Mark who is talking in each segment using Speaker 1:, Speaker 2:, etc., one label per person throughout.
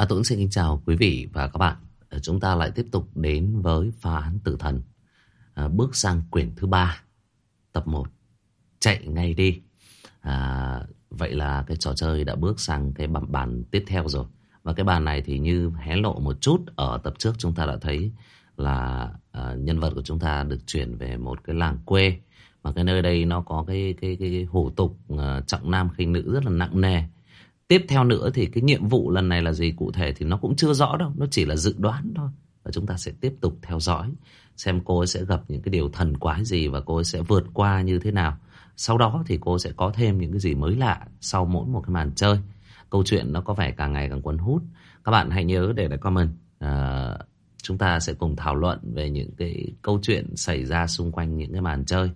Speaker 1: À, Tuấn xin kính chào quý vị và các bạn. À, chúng ta lại tiếp tục đến với phá án tử thần. À, bước sang quyển thứ ba, tập 1. Chạy ngay đi. À, vậy là cái trò chơi đã bước sang cái bàn, bàn tiếp theo rồi. Và cái bàn này thì như hé lộ một chút ở tập trước chúng ta đã thấy là à, nhân vật của chúng ta được chuyển về một cái làng quê. Mà cái nơi đây nó có cái cái cái, cái hủ tục uh, trọng nam khinh nữ rất là nặng nề. Tiếp theo nữa thì cái nhiệm vụ lần này là gì cụ thể thì nó cũng chưa rõ đâu. Nó chỉ là dự đoán thôi. Và chúng ta sẽ tiếp tục theo dõi. Xem cô ấy sẽ gặp những cái điều thần quái gì và cô ấy sẽ vượt qua như thế nào. Sau đó thì cô sẽ có thêm những cái gì mới lạ sau mỗi một cái màn chơi. Câu chuyện nó có vẻ càng ngày càng cuốn hút. Các bạn hãy nhớ để lại comment. À, chúng ta sẽ cùng thảo luận về những cái câu chuyện xảy ra xung quanh những cái màn chơi.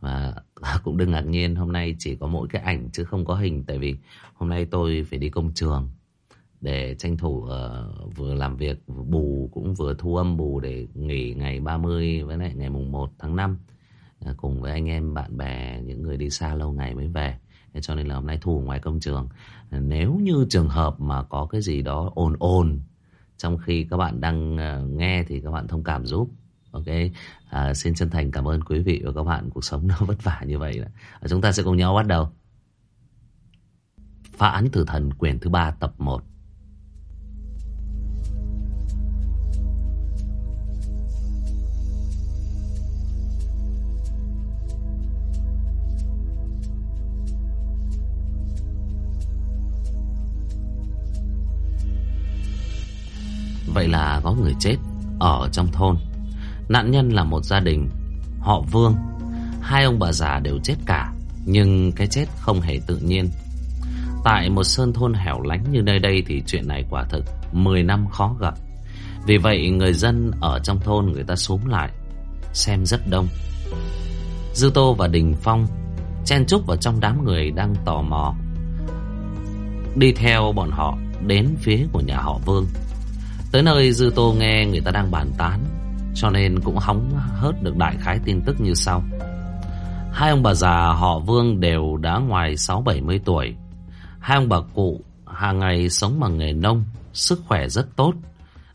Speaker 1: Và cũng đừng ngạc nhiên hôm nay chỉ có mỗi cái ảnh chứ không có hình. Tại vì hôm nay tôi phải đi công trường Để tranh thủ uh, vừa làm việc bù cũng vừa thu âm bù Để nghỉ ngày 30 với lại ngày mùng 1 tháng 5 uh, ờ, Cùng với anh em bạn bè những người đi xa lâu ngày mới về. Cho nên là hôm nay thu ngoài công trường. Uh, Nếu như trường hợp mà có cái gì đó ồn ồn Trong khi các bạn đang uh, nghe thì các bạn thông cảm giúp. Ok, à, xin chân thành cảm ơn quý vị và các bạn. Cuộc sống nó vất vả như vậy. À, chúng ta sẽ cùng nhau bắt đầu. Phá án tử thần quyển thứ ba tập 1. Vậy là có người chết ở trong thôn Nạn nhân là một gia đình, Họ Vương. Hai ông bà già đều chết cả, Nhưng cái chết không hề tự nhiên. Tại một sơn thôn hẻo lánh như nơi đây Thì chuyện này quả thực 10 năm khó gặp. Vì vậy, người dân ở trong thôn Người ta xuống lại, Xem rất đông. Dư Tô và Đình Phong Chen chúc vào trong đám người đang tò mò, Đi theo bọn họ Đến phía của nhà họ Vương. Tới nơi Dư Tô nghe người ta đang bàn tán cho nên cũng hóng hớt được đại khái tin tức như sau. Hai ông bà già họ Vương đều đã ngoài 6-70 tuổi. Hai ông bà cụ hàng ngày sống bằng nghề nông, Sức khỏe rất tốt.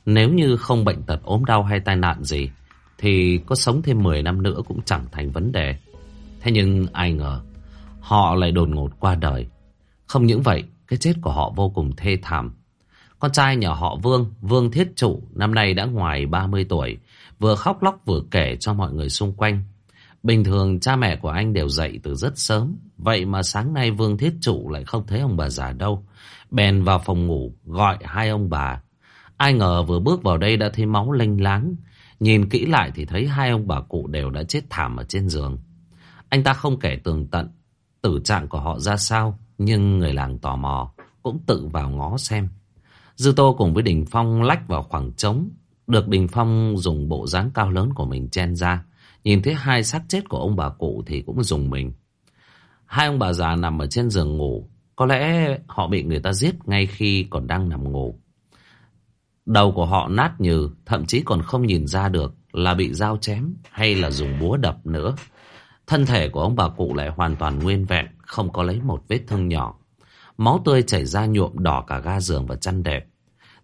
Speaker 1: Nếu như không bệnh tật ốm đau hay tai nạn gì, Thì có sống thêm 10 năm nữa cũng chẳng thành vấn đề. Thế nhưng ai ngờ, Họ lại đột ngột qua đời. Không những vậy, Cái chết của họ vô cùng thê thảm. Con trai nhà họ Vương Vương Thiết Trụ, Năm nay đã ngoài 30 tuổi. Vừa khóc lóc vừa kể cho mọi người xung quanh. Bình thường cha mẹ của anh đều dậy từ rất sớm. Vậy mà sáng nay Vương Thiết Trụ lại không thấy ông bà già đâu. Bèn vào phòng ngủ, gọi hai ông bà. Ai ngờ vừa bước vào đây đã thấy máu lênh láng. Nhìn kỹ lại thì thấy hai ông bà cụ đều đã chết thảm ở trên giường. Anh ta không kể tường tận tử trạng của họ ra sao. Nhưng người làng tò mò cũng tự vào ngó xem. Dư Tô cùng với Đình Phong lách vào khoảng trống được Đình Phong dùng bộ dáng cao lớn của mình chen ra. Nhìn thấy hai xác chết của ông bà cụ thì cũng dùng mình. Hai ông bà già nằm ở trên giường ngủ. Có lẽ họ bị người ta giết ngay khi còn đang nằm ngủ. Đầu của họ nát nhừ, thậm chí còn không nhìn ra được là bị dao chém hay là dùng búa đập nữa. Thân thể của ông bà cụ lại hoàn toàn nguyên vẹn, không có lấy một vết thương nhỏ. Máu tươi chảy ra nhuộm đỏ cả ga giường và chăn đệm.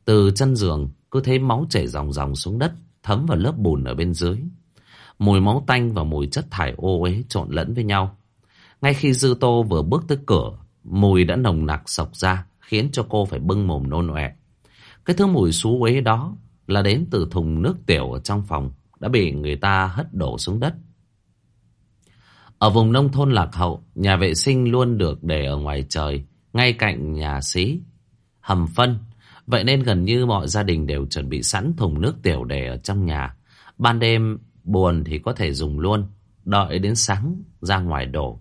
Speaker 1: Từ chân giường cứ thấy máu chảy ròng ròng xuống đất, thấm vào lớp bùn ở bên dưới. Mùi máu tanh và mùi chất thải ô uế trộn lẫn với nhau. Ngay khi Dư Tô vừa bước tới cửa, mùi đã nồng nặc sộc ra, khiến cho cô phải bưng mồm nôn ọe. Cái thứ mùi xú uế đó là đến từ thùng nước tiểu ở trong phòng, đã bị người ta hất đổ xuống đất. Ở vùng nông thôn lạc hậu, nhà vệ sinh luôn được để ở ngoài trời, ngay cạnh nhà xí, hầm phân, Vậy nên gần như mọi gia đình đều chuẩn bị sẵn thùng nước tiểu để ở trong nhà. Ban đêm buồn thì có thể dùng luôn, đợi đến sáng ra ngoài đổ.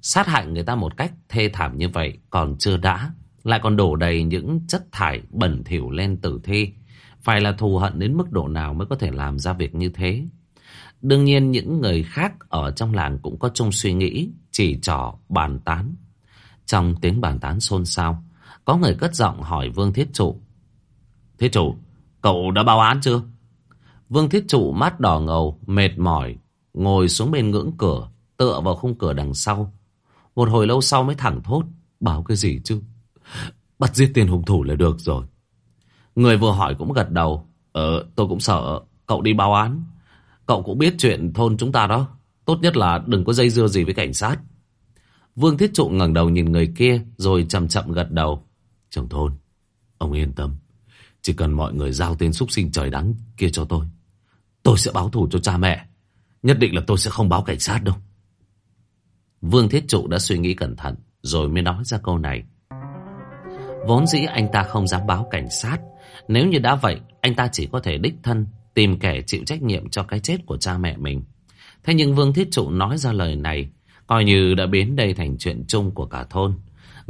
Speaker 1: Sát hại người ta một cách thê thảm như vậy còn chưa đã, lại còn đổ đầy những chất thải bẩn thỉu lên tử thi. Phải là thù hận đến mức độ nào mới có thể làm ra việc như thế. Đương nhiên những người khác ở trong làng cũng có chung suy nghĩ, chỉ trỏ, bàn tán. Trong tiếng bàn tán xôn xao, có người cất giọng hỏi Vương Thiết Trụ. Thiết Trụ, cậu đã báo án chưa? Vương Thiết Trụ mắt đỏ ngầu, mệt mỏi, ngồi xuống bên ngưỡng cửa, tựa vào khung cửa đằng sau. Một hồi lâu sau mới thẳng thốt, báo cái gì chứ? Bắt giết tiền hung thủ là được rồi. Người vừa hỏi cũng gật đầu. Ờ, tôi cũng sợ. Cậu đi báo án. Cậu cũng biết chuyện thôn chúng ta đó. Tốt nhất là đừng có dây dưa gì với cảnh sát. Vương Thiết Trụ ngẩng đầu nhìn người kia rồi chậm chậm gật đầu. Trưởng thôn, ông yên tâm. Chỉ cần mọi người giao tên xúc sinh trời đắng kia cho tôi. Tôi sẽ báo thù cho cha mẹ. Nhất định là tôi sẽ không báo cảnh sát đâu. Vương Thiết Trụ đã suy nghĩ cẩn thận rồi mới nói ra câu này. Vốn dĩ anh ta không dám báo cảnh sát. Nếu như đã vậy, anh ta chỉ có thể đích thân tìm kẻ chịu trách nhiệm cho cái chết của cha mẹ mình. Thế nhưng Vương Thiết Trụ nói ra lời này, coi như đã biến đây thành chuyện chung của cả thôn.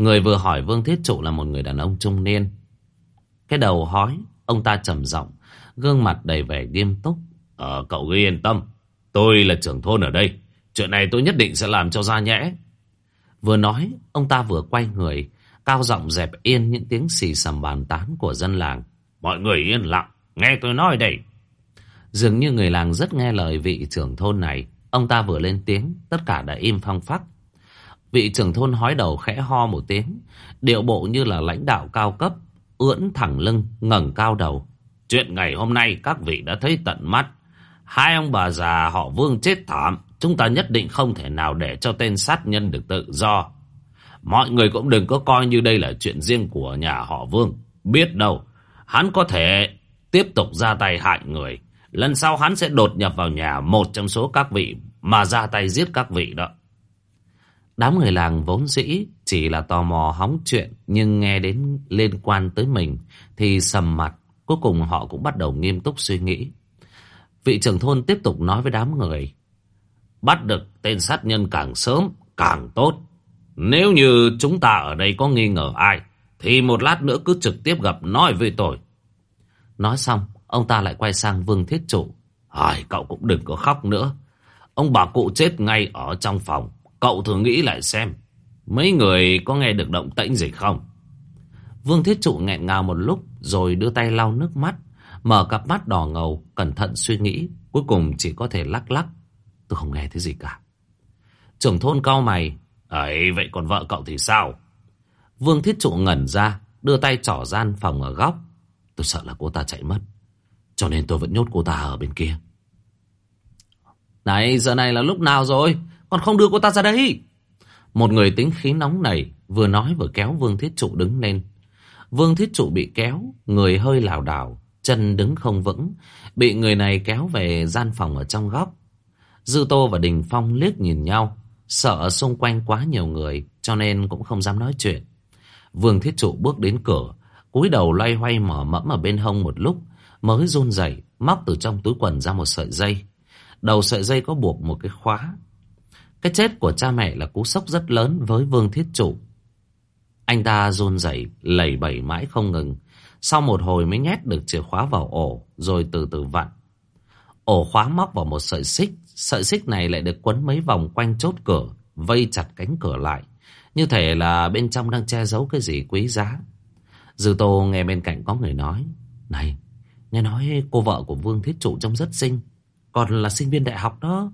Speaker 1: Người vừa hỏi Vương Thiết Trụ là một người đàn ông trung niên. Cái đầu hói, ông ta trầm giọng, gương mặt đầy vẻ nghiêm túc. Ờ, cậu cứ yên tâm, tôi là trưởng thôn ở đây. Chuyện này tôi nhất định sẽ làm cho ra nhẽ. Vừa nói, ông ta vừa quay người, cao giọng dẹp yên những tiếng xì xầm bàn tán của dân làng. Mọi người yên lặng, nghe tôi nói đây. Dường như người làng rất nghe lời vị trưởng thôn này. Ông ta vừa lên tiếng, tất cả đã im phăng phắc. Vị trưởng thôn hói đầu khẽ ho một tiếng, điệu bộ như là lãnh đạo cao cấp, ưỡn thẳng lưng, ngẩng cao đầu. Chuyện ngày hôm nay các vị đã thấy tận mắt. Hai ông bà già họ vương chết thảm, chúng ta nhất định không thể nào để cho tên sát nhân được tự do. Mọi người cũng đừng có coi như đây là chuyện riêng của nhà họ vương. Biết đâu, hắn có thể tiếp tục ra tay hại người. Lần sau hắn sẽ đột nhập vào nhà một trong số các vị mà ra tay giết các vị đó. Đám người làng vốn dĩ chỉ là tò mò hóng chuyện, nhưng nghe đến liên quan tới mình thì sầm mặt. Cuối cùng họ cũng bắt đầu nghiêm túc suy nghĩ. Vị trưởng thôn tiếp tục nói với đám người. Bắt được tên sát nhân càng sớm, càng tốt. Nếu như chúng ta ở đây có nghi ngờ ai, thì một lát nữa cứ trực tiếp gặp nói với tôi. Nói xong, Ông ta lại quay sang Vương Thiết Trụ. Ai, cậu cũng đừng có khóc nữa. Ông bà cụ chết ngay ở trong phòng. Cậu thử nghĩ lại xem. Mấy người có nghe được động tĩnh gì không? Vương Thiết Trụ nghẹn ngào một lúc rồi đưa tay lau nước mắt. Mở cặp mắt đỏ ngầu, cẩn thận suy nghĩ. Cuối cùng chỉ có thể lắc lắc. Tôi không nghe thấy gì cả. Trưởng thôn cao mày. ấy vậy còn vợ cậu thì sao? Vương Thiết Trụ ngẩn ra, đưa tay trỏ gian phòng ở góc. Tôi sợ là cô ta chạy mất. Cho nên tôi vẫn nhốt cô ta ở bên kia Này giờ này là lúc nào rồi còn không đưa cô ta ra đây Một người tính khí nóng này Vừa nói vừa kéo Vương Thiết Trụ đứng lên Vương Thiết Trụ bị kéo, Người hơi lảo đảo, Chân đứng không vững, Bị người này kéo về gian phòng ở trong góc Dư Tô và Đình Phong liếc nhìn nhau, Sợ xung quanh quá nhiều người, Cho nên cũng không dám nói chuyện Vương Thiết Trụ bước đến cửa, cúi đầu loay hoay mở mẫm ở bên hông một lúc, mới run rẩy, móc từ trong túi quần ra một sợi dây. Đầu sợi dây có buộc một cái khóa. Cái chết của cha mẹ là cú sốc rất lớn với Vương Thiết Trụ. Anh ta run rẩy lẩy bẩy mãi không ngừng. Sau một hồi mới nhét được chìa khóa vào ổ, rồi từ từ vặn. Ổ khóa móc vào một sợi xích. Sợi xích này lại được quấn mấy vòng quanh chốt cửa, vây chặt cánh cửa lại. Như thể là bên trong đang che giấu cái gì quý giá. Dư Tô nghe bên cạnh có người nói. Này, Nghe nói cô vợ của Vương Thiết Trụ trông rất xinh Còn là sinh viên đại học đó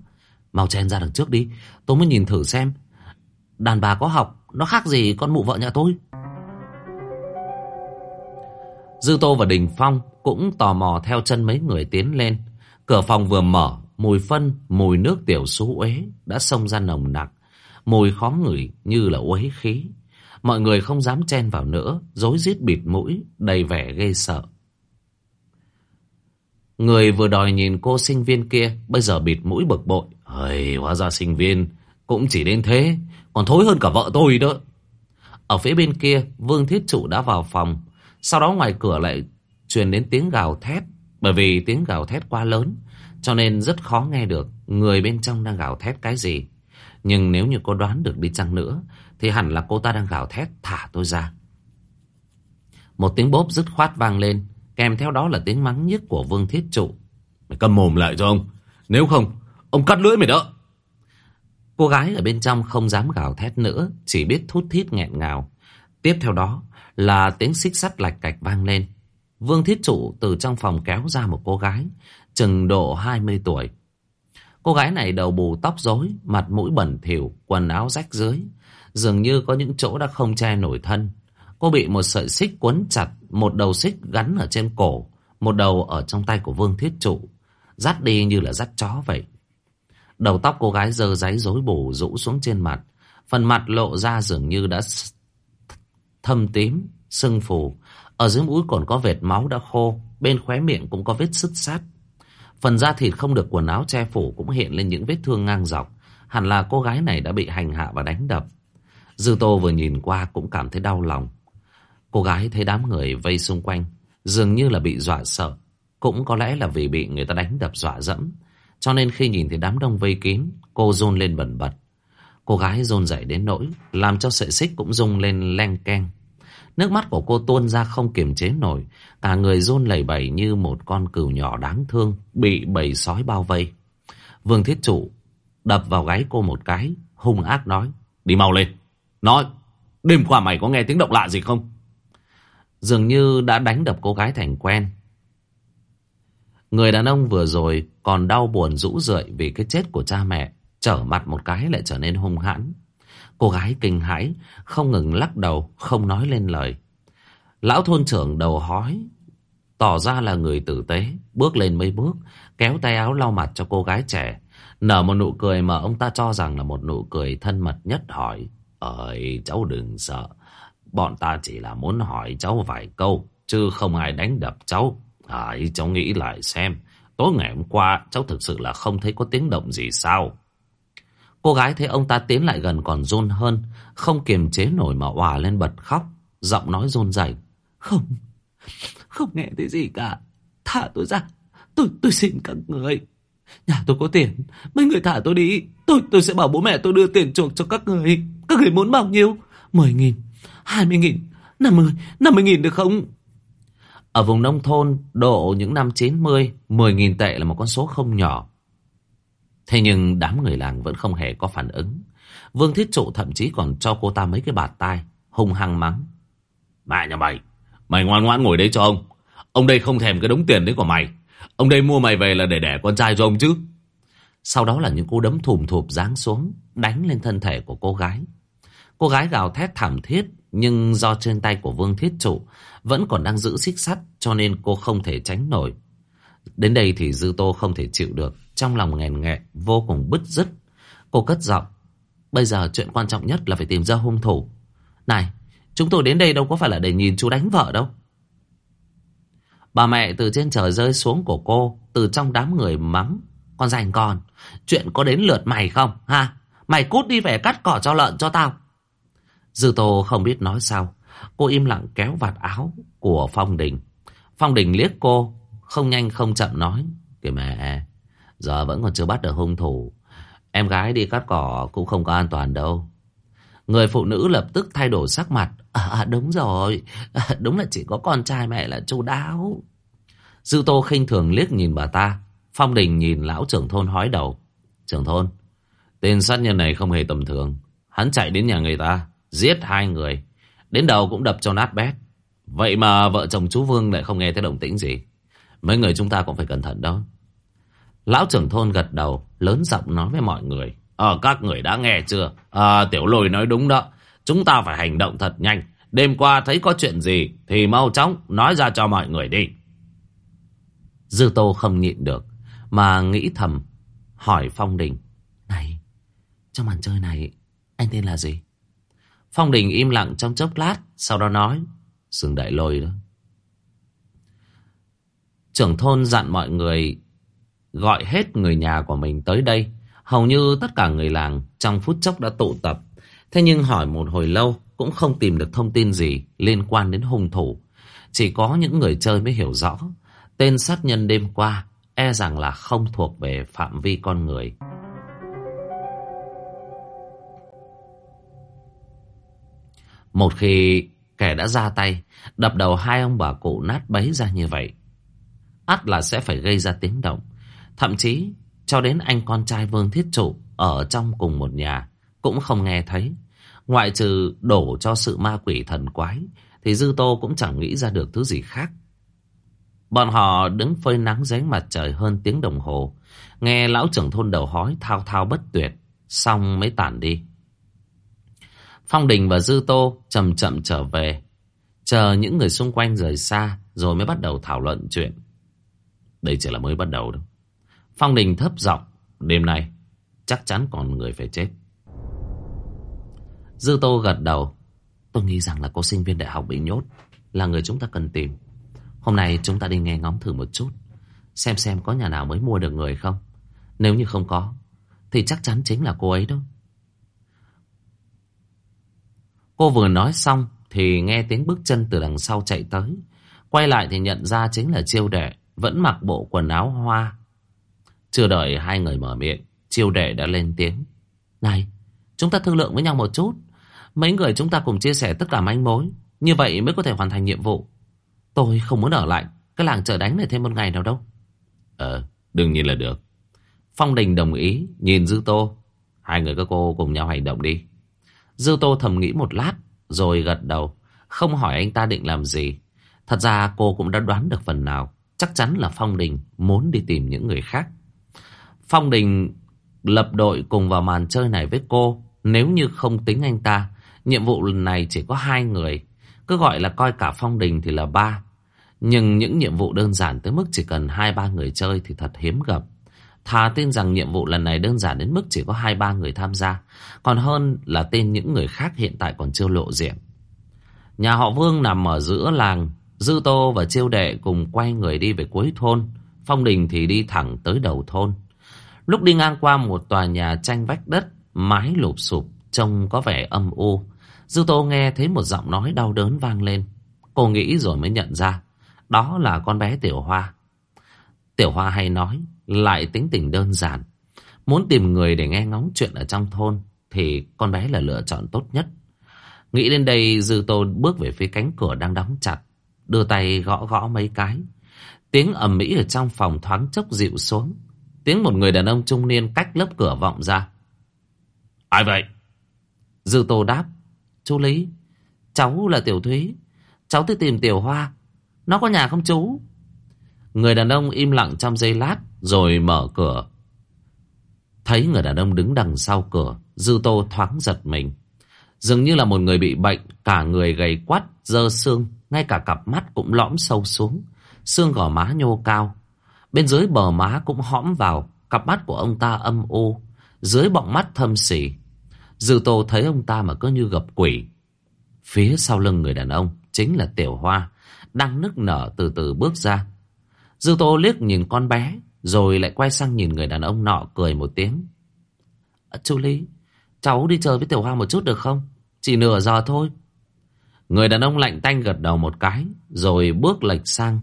Speaker 1: Mau chen ra đằng trước đi. Tôi mới nhìn thử xem. Đàn bà có học Nó khác gì con mụ vợ nhà tôi? Dư Tô và Đình Phong Cũng tò mò theo chân mấy người tiến lên. Cửa phòng vừa mở Mùi phân, mùi nước tiểu xú uế Đã xông ra nồng nặc. Mùi khó ngửi như là uế khí. Mọi người không dám chen vào nữa Dối rít bịt mũi Đầy vẻ ghê sợ. Người vừa đòi nhìn cô sinh viên kia Bây giờ bịt mũi bực bội. Hời, Hóa ra sinh viên Cũng chỉ đến thế Còn thối hơn cả vợ tôi đó Ở phía bên kia Vương Thiết Trụ đã vào phòng Sau đó ngoài cửa lại truyền đến tiếng gào thét Bởi vì tiếng gào thét quá lớn Cho nên rất khó nghe được Người bên trong đang gào thét cái gì Nhưng nếu như cô đoán được đi chăng nữa Thì hẳn là cô ta đang gào thét Thả tôi ra Một tiếng bốp dứt khoát vang lên Kèm theo đó là tiếng mắng nhiếc của Vương Thiết Trụ. Mày cầm mồm lại cho ông. Nếu không, ông cắt lưỡi mày đó. Cô gái ở bên trong không dám gào thét nữa, chỉ biết thút thít nghẹn ngào. Tiếp theo đó là tiếng xích sắt lạch cạch vang lên. Vương Thiết Trụ từ trong phòng kéo ra một cô gái, chừng độ 20 tuổi. Cô gái này đầu bù tóc rối, mặt mũi bẩn thỉu, quần áo rách dưới. Dường như có những chỗ đã không che nổi thân. Cô bị một sợi xích quấn chặt một đầu xích gắn ở trên cổ, một đầu ở trong tay của Vương Thiết Trụ, dắt đi như là dắt chó vậy. Đầu tóc cô gái dơ giấy rối bù rũ xuống trên mặt, phần mặt lộ ra dường như đã thâm tím, sưng phù. Ở dưới mũi còn có vệt máu đã khô, bên khóe miệng cũng có vết sứt sát. Phần da thịt không được quần áo che phủ cũng hiện lên những vết thương ngang dọc. Hẳn là cô gái này đã bị hành hạ và đánh đập. Dư Tô vừa nhìn qua cũng cảm thấy đau lòng. Cô gái thấy đám người vây xung quanh, dường như là bị dọa sợ. Cũng có lẽ là vì bị người ta đánh đập dọa dẫm. Cho nên khi nhìn thấy đám đông vây kín, cô rôn lên bẩn bật. Cô gái rôn dậy đến nỗi, làm cho sợi xích cũng rung lên len keng. Nước mắt của cô tuôn ra không kiềm chế nổi, cả người rôn lẩy bẩy như một con cừu nhỏ đáng thương, bị bầy sói bao vây. Vương Thiết Trụ đập vào gáy cô một cái, hung ác nói, đi mau lên. Nói, đêm qua mày có nghe tiếng động lạ gì không? Dường như đã đánh đập cô gái thành quen. Người đàn ông vừa rồi còn đau buồn rũ rượi vì cái chết của cha mẹ, trở mặt một cái lại trở nên hung hãn. Cô gái kinh hãi, không ngừng lắc đầu, không nói lên lời. Lão thôn trưởng đầu hói, tỏ ra là người tử tế, bước lên mấy bước, kéo tay áo lau mặt cho cô gái trẻ. Nở một nụ cười mà ông ta cho rằng là một nụ cười thân mật nhất hỏi. Ơi, cháu đừng sợ. Bọn ta chỉ là muốn hỏi cháu vài câu, chứ không ai đánh đập cháu. Hãy cháu nghĩ lại xem, tối ngày hôm qua cháu thực sự là không thấy có tiếng động gì sao? Cô gái thấy ông ta tiến lại gần còn run hơn, không kiềm chế nổi mà òa lên bật khóc, giọng nói run rẩy. Không, không nghe thấy gì cả. Thả tôi ra, tôi tôi xin các người. Nhà tôi có tiền, mấy người thả tôi đi. Tôi tôi sẽ bảo bố mẹ tôi đưa tiền chuộc cho các người. Các người muốn bao nhiêu? Mười nghìn, hai mươi nghìn, năm mươi, năm mươi nghìn được không? Ở vùng nông thôn, độ những năm 90, 10 nghìn tệ là một con số không nhỏ. Thế nhưng đám người làng vẫn không hề có phản ứng. Vương Thiết Trụ thậm chí còn cho cô ta mấy cái bạt tai, hung hăng mắng. Mẹ nhà mày, mày ngoan ngoãn ngồi đây cho ông. Ông đây không thèm cái đống tiền đấy của mày. Ông đây mua mày về là để đẻ con trai cho ông chứ. Sau đó là những cú đấm thùm thụp giáng xuống, đánh lên thân thể của cô gái. Cô gái gào thét thảm thiết, nhưng do trên tay của Vương Thiết Trụ vẫn còn đang giữ xích sắt, cho nên cô không thể tránh nổi. Đến đây thì Dư Tô không thể chịu được, trong lòng nghèn nghẹ, vô cùng bứt rứt. Cô cất giọng, bây giờ chuyện quan trọng nhất là phải tìm ra hung thủ. Này, chúng tôi đến đây đâu có phải là để nhìn chú đánh vợ đâu. Bà mẹ từ trên trời rơi xuống của cô, từ trong đám người mắng. Con rành con, chuyện có đến lượt mày không, ha? Mày cút đi về cắt cỏ cho lợn cho tao. Dư Tô không biết nói sao. Cô im lặng kéo vạt áo của Phong Đình. Phong Đình liếc cô, không nhanh không chậm nói. Kìa mẹ, giờ vẫn còn chưa bắt được hung thủ. Em gái đi cắt cỏ cũng không có an toàn đâu. Người phụ nữ lập tức thay đổi sắc mặt. À, à đúng rồi, à, đúng là chỉ có con trai mẹ là chu đáo. Dư Tô khinh thường liếc nhìn bà ta. Phong Đình nhìn lão trưởng thôn hói đầu. Trưởng thôn, tên sát nhân này không hề tầm thường. Hắn chạy đến nhà người ta, giết hai người. Đến đầu cũng đập cho nát bét. Vậy mà vợ chồng chú Vương lại không nghe thấy động tĩnh gì. Mấy người chúng ta cũng phải cẩn thận đó. Lão trưởng thôn gật đầu, lớn giọng nói với mọi người. Ờ, các người đã nghe chưa? À, tiểu lồi nói đúng đó. Chúng ta phải hành động thật nhanh. Đêm qua thấy có chuyện gì thì mau chóng nói ra cho mọi người đi. Dư Tô không nhịn được mà nghĩ thầm hỏi Phong Đình. Này, trong màn chơi này anh tên là gì? Phong Đình im lặng trong chốc lát, sau đó nói, Sừng Đại Lôi đó. Trưởng thôn dặn mọi người gọi hết người nhà của mình tới đây. Hầu như tất cả người làng trong phút chốc đã tụ tập. Thế nhưng hỏi một hồi lâu, cũng không tìm được thông tin gì liên quan đến hung thủ. Chỉ có những người chơi mới hiểu rõ. Tên sát nhân đêm qua e rằng là không thuộc về phạm vi con người. Một khi kẻ đã ra tay, đập đầu hai ông bà cụ nát bấy ra như vậy, ắt là sẽ phải gây ra tiếng động. Thậm chí, cho đến anh con trai Vương Thiết Trụ ở trong cùng một nhà, cũng không nghe thấy. Ngoại trừ đổ cho sự ma quỷ thần quái, thì Dư Tô cũng chẳng nghĩ ra được thứ gì khác. Bọn họ đứng phơi nắng dưới mặt trời hơn tiếng đồng hồ, nghe lão trưởng thôn đầu hói thao thao bất tuyệt, xong mới tản đi. Phong Đình và Dư Tô chậm chậm trở về. Chờ những người xung quanh rời xa Rồi mới bắt đầu thảo luận chuyện. Đây chỉ là mới bắt đầu đâu Phong Đình thấp giọng, Đêm nay chắc chắn còn người phải chết. Dư Tô gật đầu, Tôi nghĩ rằng là cô sinh viên đại học bị nhốt, Là người chúng ta cần tìm. Hôm nay chúng ta đi nghe ngóng thử một chút, Xem xem có nhà nào mới mua được người không. Nếu như không có, Thì chắc chắn chính là cô ấy đâu Cô vừa nói xong Thì nghe tiếng bước chân từ đằng sau chạy tới. Quay lại thì nhận ra chính là chiêu đệ Vẫn mặc bộ quần áo hoa. Chưa đợi hai người mở miệng Chiêu đệ đã lên tiếng. Này chúng ta thương lượng với nhau một chút. Mấy người chúng ta cùng chia sẻ tất cả manh mối Như vậy mới có thể hoàn thành nhiệm vụ. Tôi không muốn ở lại Cái làng chờ đánh này thêm một ngày nào đâu. Ờ đương nhiên là được. Phong Đình đồng ý Nhìn Dư Tô. Hai người các cô cùng nhau hành động đi Dư Tô thầm nghĩ một lát, Rồi gật đầu. Không hỏi anh ta định làm gì. Thật ra cô cũng đã đoán được phần nào. Chắc chắn là Phong Đình muốn đi tìm những người khác. Phong Đình lập đội cùng vào màn chơi này với cô. Nếu như không tính anh ta, Nhiệm vụ lần này chỉ có hai người. Cứ gọi là coi cả Phong Đình thì là ba. Nhưng những nhiệm vụ đơn giản tới mức chỉ cần hai, ba người chơi thì thật hiếm gặp. Thà tin rằng nhiệm vụ lần này đơn giản đến mức chỉ có hai, ba người tham gia, Còn hơn là tên những người khác hiện tại còn chưa lộ diện. Nhà họ Vương nằm ở giữa làng, Dư Tô và Chiêu Đệ cùng quay người đi về cuối thôn, Phong Đình thì đi thẳng tới đầu thôn. Lúc đi ngang qua một tòa nhà tranh vách đất, Mái lụp sụp, Trông có vẻ âm u, Dư Tô nghe thấy một giọng nói đau đớn vang lên. Cô nghĩ rồi mới nhận ra, Đó là con bé Tiểu Hoa. Tiểu Hoa hay nói lại tính tình đơn giản. Muốn tìm người để nghe ngóng chuyện ở trong thôn Thì con bé là lựa chọn tốt nhất. Nghĩ đến đây Dư Tô bước về phía cánh cửa đang đóng chặt Đưa tay gõ gõ mấy cái. Tiếng ầm mỹ ở trong phòng thoáng chốc dịu xuống. Tiếng một người đàn ông trung niên cách lớp cửa vọng ra. Ai vậy? Dư Tô đáp. Chú Lý Cháu là Tiểu Thúy. Cháu tới tìm Tiểu Hoa. Nó có nhà không chú? Người đàn ông im lặng trong giây lát rồi mở cửa. Thấy người đàn ông đứng đằng sau cửa Dư Tô thoáng giật mình. Dường như là một người bị bệnh Cả người gầy quắt, dơ xương Ngay cả cặp mắt cũng lõm sâu xuống Xương gò má nhô cao. Bên dưới bờ má cũng hõm vào Cặp mắt của ông ta âm u Dưới bọng mắt thâm sỉ Dư Tô thấy ông ta mà cứ như gặp quỷ. Phía sau lưng người đàn ông Chính là Tiểu Hoa Đang nức nở từ từ bước ra. Dư Tô liếc nhìn con bé rồi lại quay sang nhìn người đàn ông nọ cười một tiếng. Ờ, à, Chú Lý Cháu đi chơi với Tiểu Hoa một chút được không? Chỉ nửa giờ thôi. Người đàn ông lạnh tanh gật đầu một cái Rồi bước lệch sang.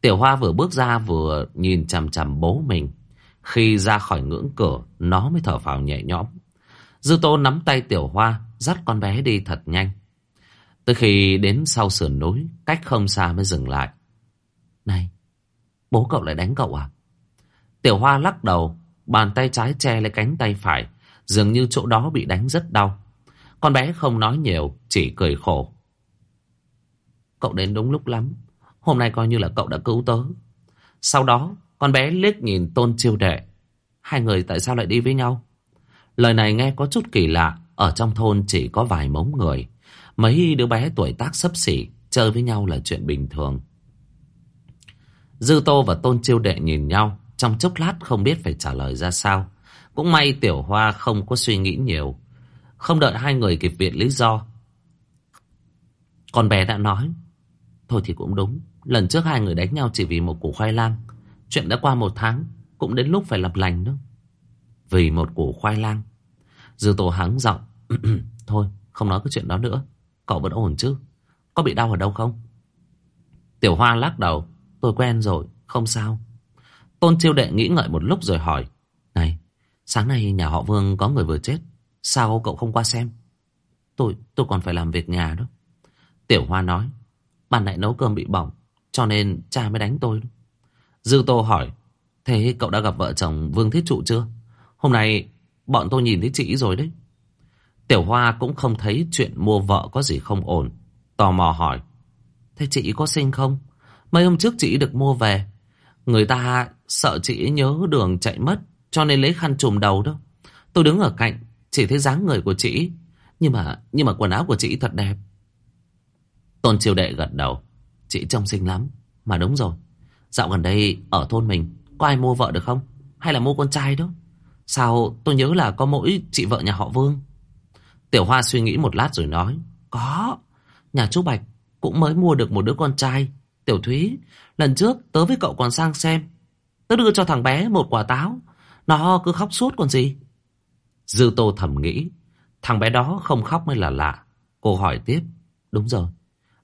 Speaker 1: Tiểu Hoa vừa bước ra vừa nhìn chằm chằm bố mình. Khi ra khỏi ngưỡng cửa Nó mới thở phào nhẹ nhõm. Dư Tô nắm tay Tiểu Hoa Dắt con bé đi thật nhanh. Tới khi đến sau sườn núi Cách không xa mới dừng lại. Này Bố cậu lại đánh cậu à? Tiểu Hoa lắc đầu, Bàn tay trái che lấy cánh tay phải, Dường như chỗ đó bị đánh rất đau. Con bé không nói nhiều, Chỉ cười khổ. Cậu đến đúng lúc lắm, Hôm nay coi như là cậu đã cứu tớ. Sau đó, con bé liếc nhìn tôn chiêu đệ. Hai người tại sao lại đi với nhau? Lời này nghe có chút kỳ lạ, Ở trong thôn chỉ có vài mống người. Mấy đứa bé tuổi tác sấp xỉ, Chơi với nhau là chuyện bình thường. Dư Tô và Tôn Chiêu Đệ nhìn nhau. Trong chốc lát không biết phải trả lời ra sao. Cũng may Tiểu Hoa không có suy nghĩ nhiều. Không đợi hai người kịp viện lý do. Con bé đã nói, Thôi thì cũng đúng. Lần trước hai người đánh nhau chỉ vì một củ khoai lang. Chuyện đã qua một tháng, Cũng đến lúc phải lập lành nữa. Vì một củ khoai lang. Dư tổ hắng giọng, Thôi, không nói cái chuyện đó nữa. Cậu vẫn ổn chứ? Có bị đau ở đâu không? Tiểu Hoa lắc đầu, Tôi quen rồi, không sao. Tôn chiêu đệ nghĩ ngợi một lúc rồi hỏi, Này, sáng nay nhà họ Vương có người vừa chết, Sao cậu không qua xem? Tôi tôi còn phải làm việc nhà đó. Tiểu Hoa nói, Ban nãy nấu cơm bị bỏng, Cho nên cha mới đánh tôi. Dư Tô hỏi, Thế cậu đã gặp vợ chồng Vương Thiết Trụ chưa? Hôm nay bọn tôi nhìn thấy chị rồi đấy. Tiểu Hoa cũng không thấy chuyện mua vợ có gì không ổn, Tò mò hỏi, Thế chị có sinh không? Mấy hôm trước chị được mua về Người ta sợ chị nhớ đường chạy mất, Cho nên lấy khăn trùm đầu đó Tôi đứng ở cạnh, Chỉ thấy dáng người của chị Nhưng mà nhưng mà quần áo của chị thật đẹp Tôn triều đệ gật đầu. Chị trông xinh lắm. Mà đúng rồi. Dạo gần đây ở thôn mình, có ai mua vợ được không? Hay là mua con trai đó? Sao tôi nhớ là có mỗi chị vợ nhà họ Vương? Tiểu Hoa suy nghĩ một lát rồi nói. Có. Nhà chú Bạch cũng mới mua được một đứa con trai. Tiểu Thúy, lần trước tớ với cậu còn sang xem. Tớ đưa cho thằng bé một quả táo. Nó cứ khóc suốt còn gì. Dư Tô thầm nghĩ. Thằng bé đó không khóc mới là lạ. Cô hỏi tiếp. Đúng rồi.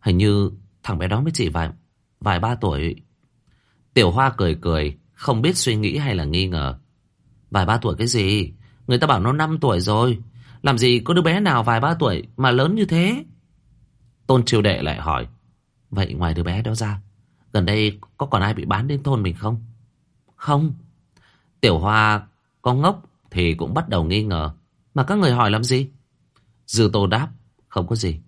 Speaker 1: Hình như thằng bé đó mới chỉ vài, vài ba tuổi. Tiểu Hoa cười cười. Không biết suy nghĩ hay là nghi ngờ. Vài ba tuổi cái gì? Người ta bảo nó năm tuổi rồi. Làm gì có đứa bé nào vài ba tuổi mà lớn như thế? Tôn Triều Đệ lại hỏi. Vậy ngoài đứa bé đó ra, gần đây có còn ai bị bán đến thôn mình không? Không. Tiểu Hoa có ngốc thì cũng bắt đầu nghi ngờ. Mà các người hỏi làm gì? Dư Tô đáp. Không có gì.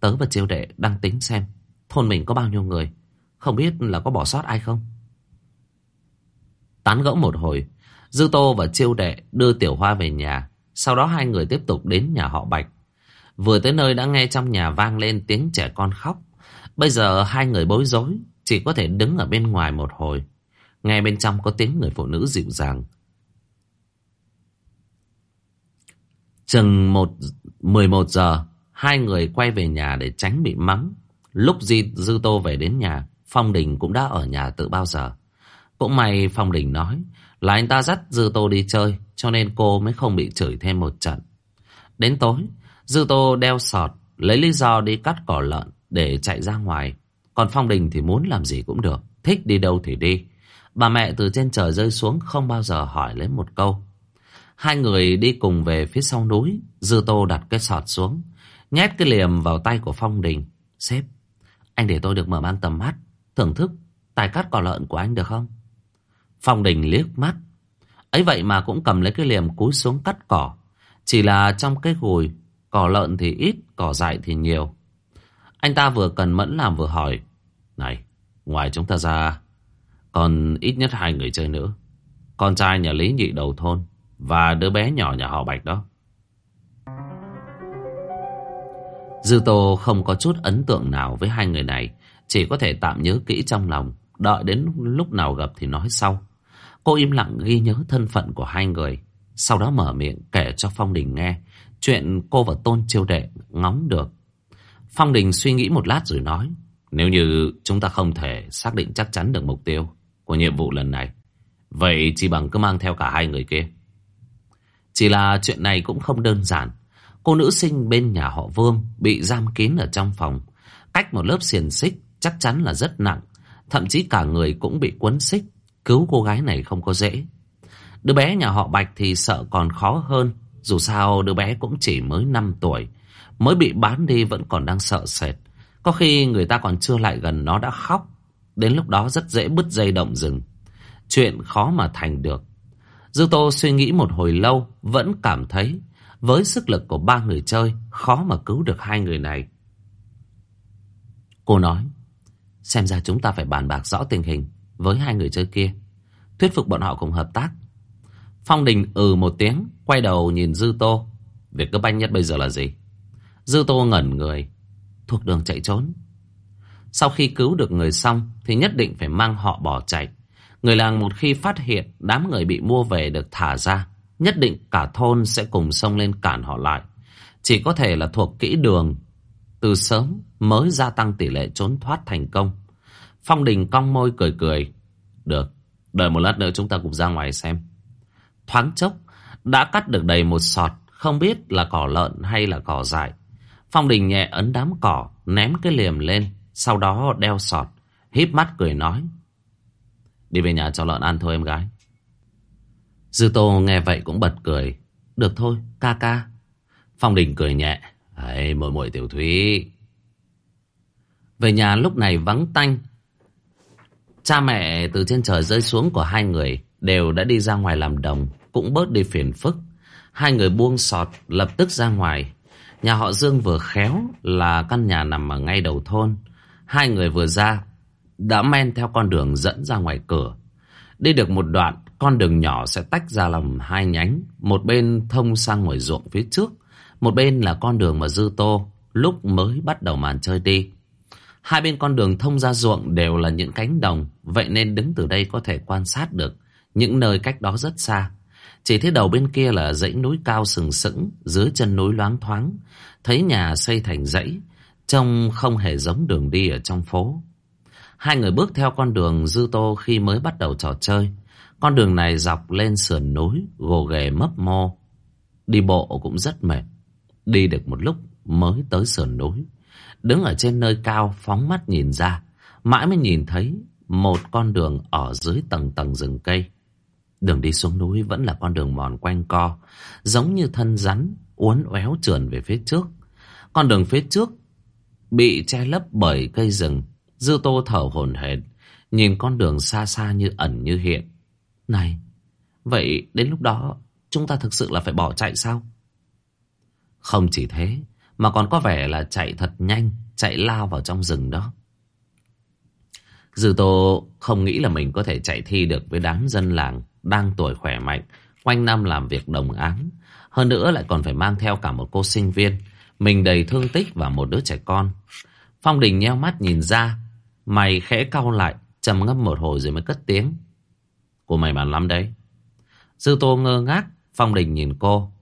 Speaker 1: Tớ và Triều Đệ đang tính xem thôn mình có bao nhiêu người. Không biết là có bỏ sót ai không? Tán gẫu một hồi, Dư Tô và Chiêu Đệ đưa Tiểu Hoa về nhà. Sau đó hai người tiếp tục đến nhà họ Bạch. Vừa tới nơi đã nghe trong nhà vang lên tiếng trẻ con khóc. Bây giờ hai người bối rối, chỉ có thể đứng ở bên ngoài một hồi. Nghe bên trong có tiếng người phụ nữ dịu dàng. Chừng một, 11 giờ, hai người quay về nhà để tránh bị mắng. Lúc Di, Dư Tô về đến nhà, Phong Đình cũng đã ở nhà từ bao giờ. Cũng may Phong Đình nói là anh ta dắt Dư Tô đi chơi, cho nên cô mới không bị chửi thêm một trận. Đến tối, Dư Tô đeo sọt, lấy lý do đi cắt cỏ lợn để chạy ra ngoài. Còn Phong Đình thì muốn làm gì cũng được, thích đi đâu thì đi. Bà mẹ từ trên trời rơi xuống không bao giờ hỏi lấy một câu. Hai người đi cùng về phía sau núi, Dư Tô đặt cái sọt xuống, nhét cái liềm vào tay của Phong Đình. Sếp, anh để tôi được mở mang tầm mắt, thưởng thức tài cắt cỏ lợn của anh được không? Phong Đình liếc mắt. ấy vậy mà cũng cầm lấy cái liềm cúi xuống cắt cỏ. Chỉ là trong cái gùi, cỏ lợn thì ít, cỏ dại thì nhiều. Anh ta vừa cần mẫn làm vừa hỏi. Này, ngoài chúng ta ra, còn ít nhất hai người chơi nữa. Con trai nhà Lý Nhị đầu thôn và đứa bé nhỏ nhà họ Bạch đó. Dư Tô không có chút ấn tượng nào với hai người này, chỉ có thể tạm nhớ kỹ trong lòng, đợi đến lúc nào gặp thì nói sau. Cô im lặng ghi nhớ thân phận của hai người, sau đó mở miệng kể cho Phong Đình nghe chuyện cô và Tôn Chiêu Đệ ngóng được. Phong Đình suy nghĩ một lát rồi nói, nếu như chúng ta không thể xác định chắc chắn được mục tiêu của nhiệm vụ lần này, vậy chỉ bằng cứ mang theo cả hai người kia. Chỉ là chuyện này cũng không đơn giản. Cô nữ sinh bên nhà họ Vương bị giam kín ở trong phòng. Cách một lớp xiềng xích chắc chắn là rất nặng. Thậm chí cả người cũng bị quấn xích. Cứu cô gái này không có dễ. Đứa bé nhà họ Bạch thì sợ còn khó hơn. Dù sao đứa bé cũng chỉ mới 5 tuổi. Mới bị bán đi vẫn còn đang sợ sệt. Có khi người ta còn chưa lại gần nó đã khóc. Đến lúc đó rất dễ bứt dây động rừng. Chuyện khó mà thành được. Dư Tô suy nghĩ một hồi lâu vẫn cảm thấy với sức lực của ba người chơi khó mà cứu được hai người này. Cô nói xem ra chúng ta phải bàn bạc rõ tình hình với hai người chơi kia. Thuyết phục bọn họ cùng hợp tác. Phong Đình ừ một tiếng, quay đầu nhìn Dư Tô. Việc cấp bách nhất bây giờ là gì? Dư Tô ngẩn người, thuộc đường chạy trốn. Sau khi cứu được người xong thì nhất định phải mang họ bỏ chạy. Người làng một khi phát hiện đám người bị mua về được thả ra, nhất định cả thôn sẽ cùng xông lên cản họ lại. Chỉ có thể là thuộc kỹ đường, từ sớm mới gia tăng tỷ lệ trốn thoát thành công. Phong Đình cong môi cười cười. Được, đợi một lát nữa chúng ta cùng ra ngoài xem. Thoáng chốc, đã cắt được đầy một sọt, không biết là cỏ lợn hay là cỏ dại. Phong Đình nhẹ ấn đám cỏ, ném cái liềm lên, sau đó đeo sọt, híp mắt cười nói. Đi về nhà cho lợn ăn thôi em gái. Dư Tô nghe vậy cũng bật cười. Được thôi, ca ca. Phong Đình cười nhẹ. Ấy, muội muội tiểu thúy. Về nhà lúc này vắng tanh. Cha mẹ từ trên trời rơi xuống của hai người đều đã đi ra ngoài làm đồng, cũng bớt đi phiền phức. Hai người buông sọt lập tức ra ngoài. Nhà họ Dương vừa khéo là căn nhà nằm ở ngay đầu thôn. Hai người vừa ra, đã men theo con đường dẫn ra ngoài cửa. Đi được một đoạn, con đường nhỏ sẽ tách ra làm hai nhánh. Một bên thông sang ngoài ruộng phía trước, một bên là con đường mà Dư Tô lúc mới bắt đầu màn chơi đi. Hai bên con đường thông ra ruộng đều là những cánh đồng, vậy nên đứng từ đây có thể quan sát được những nơi cách đó rất xa. Chỉ thấy đầu bên kia là dãy núi cao sừng sững, dưới chân núi loáng thoáng, thấy nhà xây thành dãy, trông không hề giống đường đi ở trong phố. Hai người bước theo con đường dư tô khi mới bắt đầu trò chơi. Con đường này dọc lên sườn núi, gồ ghề mấp mô. Đi bộ cũng rất mệt. Đi được một lúc mới tới sườn núi. Đứng ở trên nơi cao phóng mắt nhìn ra, mãi mới nhìn thấy một con đường ở dưới tầng tầng rừng cây. Đường đi xuống núi vẫn là con đường mòn quanh co, giống như thân rắn, uốn éo trườn về phía trước. Con đường phía trước bị che lấp bởi cây rừng, dư tô thở hổn hển, nhìn con đường xa xa như ẩn như hiện. Này, vậy đến lúc đó chúng ta thực sự là phải bỏ chạy sao? Không chỉ thế, mà còn có vẻ là chạy thật nhanh, chạy lao vào trong rừng đó. Dư Tô không nghĩ là mình có thể chạy thi được với đám dân làng đang tuổi khỏe mạnh, quanh năm làm việc đồng áng. Hơn nữa lại còn phải mang theo cả một cô sinh viên, mình đầy thương tích và một đứa trẻ con. Phong Đình nheo mắt nhìn ra, mày khẽ cau lại, trầm ngâm một hồi rồi mới cất tiếng. Cô mày bàn lắm đấy. Dư Tô ngơ ngác, Phong Đình nhìn cô.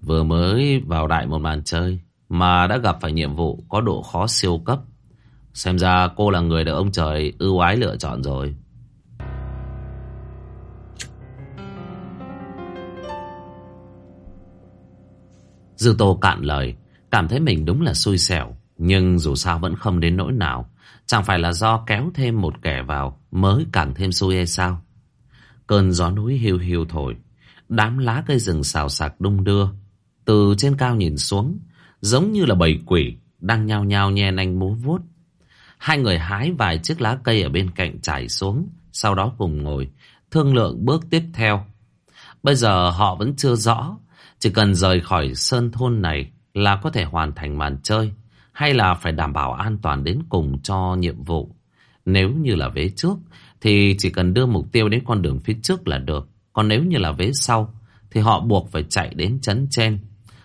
Speaker 1: Vừa mới vào đại một màn chơi, mà đã gặp phải nhiệm vụ có độ khó siêu cấp. Xem ra cô là người được ông trời ưu ái lựa chọn rồi. Dư Tô cạn lời, cảm thấy mình đúng là xui xẻo, nhưng dù sao vẫn không đến nỗi nào. Chẳng phải là do kéo thêm một kẻ vào mới càng thêm xui hay sao? Cơn gió núi hiu hiu thổi, đám lá cây rừng xào xạc đung đưa. Từ trên cao nhìn xuống, giống như là bầy quỷ đang nhao nhao nhe nanh múa vuốt. Hai người hái vài chiếc lá cây ở bên cạnh trải xuống, sau đó cùng ngồi, thương lượng bước tiếp theo. Bây giờ họ vẫn chưa rõ, chỉ cần rời khỏi sơn thôn này là có thể hoàn thành màn chơi, hay là phải đảm bảo an toàn đến cùng cho nhiệm vụ. Nếu như là vế trước, thì chỉ cần đưa mục tiêu đến con đường phía trước là được. Còn nếu như là vế sau, thì họ buộc phải chạy đến chấn trên.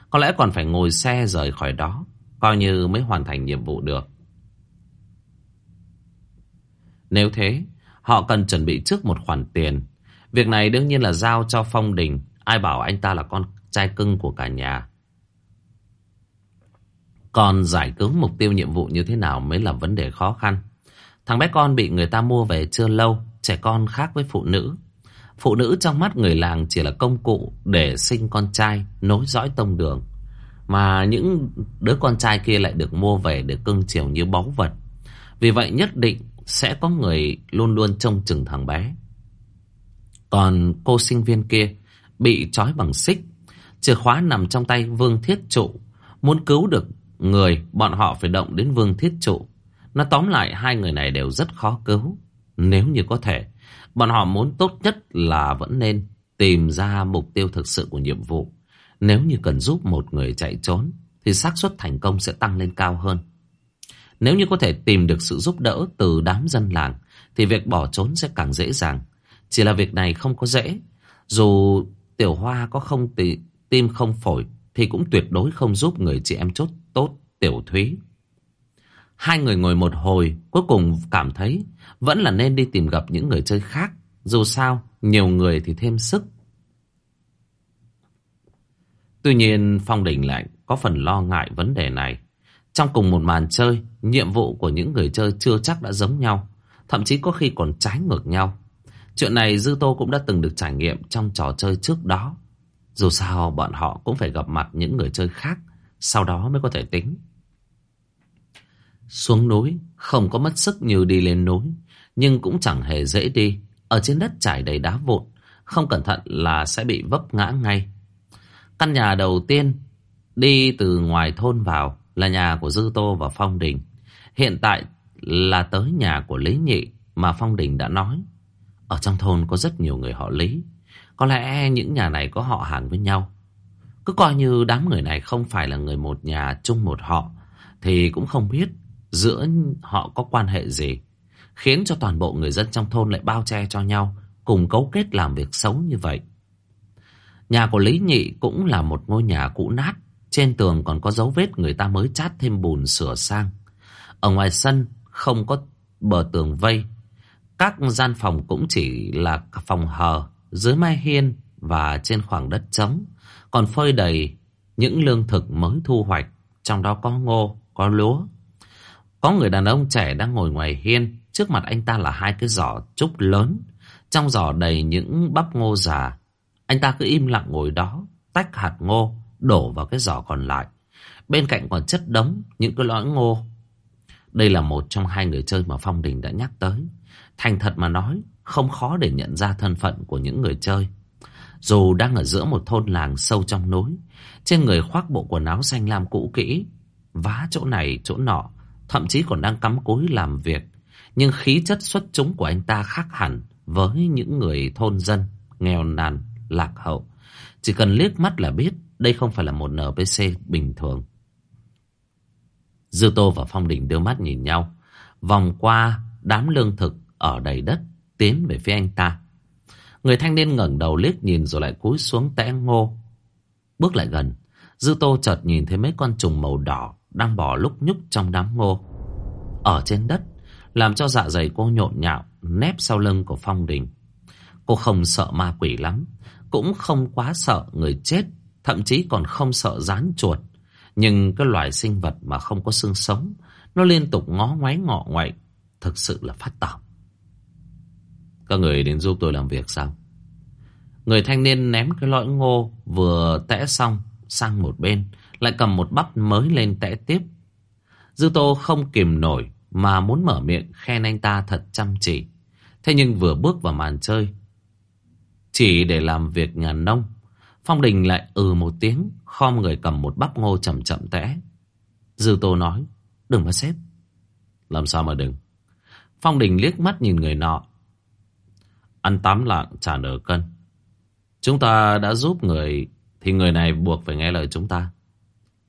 Speaker 1: Có lẽ còn phải ngồi xe rời khỏi đó, coi như mới hoàn thành nhiệm vụ được. Nếu thế, họ cần chuẩn bị trước một khoản tiền. Việc này đương nhiên là giao cho Phong Đình. Ai bảo anh ta là con trai cưng của cả nhà. Còn giải cứu mục tiêu nhiệm vụ như thế nào mới là vấn đề khó khăn. Thằng bé con bị người ta mua về chưa lâu, trẻ con khác với phụ nữ. Phụ nữ trong mắt người làng chỉ là công cụ để sinh con trai, nối dõi tông đường. Mà những đứa con trai kia lại được mua về để cưng chiều như báu vật. Vì vậy nhất định sẽ có người luôn luôn trông chừng thằng bé. Còn cô sinh viên kia bị trói bằng xích, chìa khóa nằm trong tay Vương Thiết Trụ. Muốn cứu được người, bọn họ phải động đến Vương Thiết Trụ. Nó tóm lại hai người này đều rất khó cứu. Nếu như có thể, bọn họ muốn tốt nhất là vẫn nên tìm ra mục tiêu thực sự của nhiệm vụ. Nếu như cần giúp một người chạy trốn, thì xác suất thành công sẽ tăng lên cao hơn. Nếu như có thể tìm được sự giúp đỡ từ đám dân làng, thì việc bỏ trốn sẽ càng dễ dàng. Chỉ là việc này không có dễ. Dù Tiểu Hoa có không tì, tim không phổi, thì cũng tuyệt đối không giúp người chị em chốt tốt Tiểu Thúy. Hai người ngồi một hồi, cuối cùng cảm thấy vẫn là nên đi tìm gặp những người chơi khác. Dù sao, nhiều người thì thêm sức. Tuy nhiên, Phong Đình lại có phần lo ngại vấn đề này. Trong cùng một màn chơi, nhiệm vụ của những người chơi chưa chắc đã giống nhau. Thậm chí có khi còn trái ngược nhau. Chuyện này Dư Tô cũng đã từng được trải nghiệm trong trò chơi trước đó. Dù sao bọn họ cũng phải gặp mặt những người chơi khác, sau đó mới có thể tính. Xuống núi không có mất sức như đi lên núi, nhưng cũng chẳng hề dễ đi. Ở trên đất trải đầy đá vụn, không cẩn thận là sẽ bị vấp ngã ngay. Căn nhà đầu tiên đi từ ngoài thôn vào là nhà của Dư Tô và Phong Đình. Hiện tại là tới nhà của Lý Nhị mà Phong Đình đã nói. Ở trong thôn có rất nhiều người họ Lý. Có lẽ những nhà này có họ hàng với nhau. Cứ coi như đám người này không phải là người một nhà chung một họ thì cũng không biết giữa họ có quan hệ gì. Khiến cho toàn bộ người dân trong thôn lại bao che cho nhau cùng cấu kết làm việc xấu như vậy. Nhà của Lý Nhị cũng là một ngôi nhà cũ nát trên tường còn có dấu vết người ta mới chát thêm bùn sửa sang. Ở ngoài sân không có bờ tường vây. Các gian phòng cũng chỉ là phòng hờ, dưới mái hiên và trên khoảng đất trống. Còn phơi đầy những lương thực mới thu hoạch, trong đó có ngô, có lúa. Có người đàn ông trẻ đang ngồi ngoài hiên, trước mặt anh ta là hai cái giỏ trúc lớn. Trong giỏ đầy những bắp ngô già. Anh ta cứ im lặng ngồi đó, tách hạt ngô, đổ vào cái giỏ còn lại. Bên cạnh còn chất đống những cái lõi ngô. Đây là một trong hai người chơi mà Phong Đình đã nhắc tới. Thành thật mà nói, không khó để nhận ra thân phận của những người chơi. Dù đang ở giữa một thôn làng sâu trong núi, trên người khoác bộ quần áo xanh lam cũ kỹ, vá chỗ này chỗ nọ, thậm chí còn đang cắm cúi làm việc. Nhưng khí chất xuất chúng của anh ta khác hẳn với những người thôn dân, nghèo nàn, lạc hậu. Chỉ cần liếc mắt là biết đây không phải là một NPC bình thường. Dư Tô và Phong Đình đưa mắt nhìn nhau, vòng qua đám lương thực ở đầy đất, tiến về phía anh ta. Người thanh niên ngẩng đầu liếc nhìn rồi lại cúi xuống tẽ ngô. Bước lại gần, Dư Tô chợt nhìn thấy mấy con trùng màu đỏ đang bò lúc nhúc trong đám ngô. Ở trên đất, làm cho dạ dày cô nhộn nhạo, nép sau lưng của Phong Đình. Cô không sợ ma quỷ lắm, cũng không quá sợ người chết, thậm chí còn không sợ rán chuột. Nhưng cái loài sinh vật mà không có xương sống, nó liên tục ngó ngoáy ngọ ngoại, thực sự là phát tỏng. Các người đến giúp tôi làm việc sao? Người thanh niên ném cái lõi ngô vừa tẽ xong sang một bên, lại cầm một bắp mới lên tẽ tiếp. Dư Tô không kìm nổi mà muốn mở miệng khen anh ta thật chăm chỉ. Thế nhưng vừa bước vào màn chơi, chỉ để làm việc nhà nông, Phong Đình lại ừ một tiếng, khom người cầm một bắp ngô chậm chậm tẽ. Dư Tô nói, đừng mà xếp. Làm sao mà đừng? Phong Đình liếc mắt nhìn người nọ, Ăn tám lạng trả nửa cân. Chúng ta đã giúp người, thì người này buộc phải nghe lời chúng ta.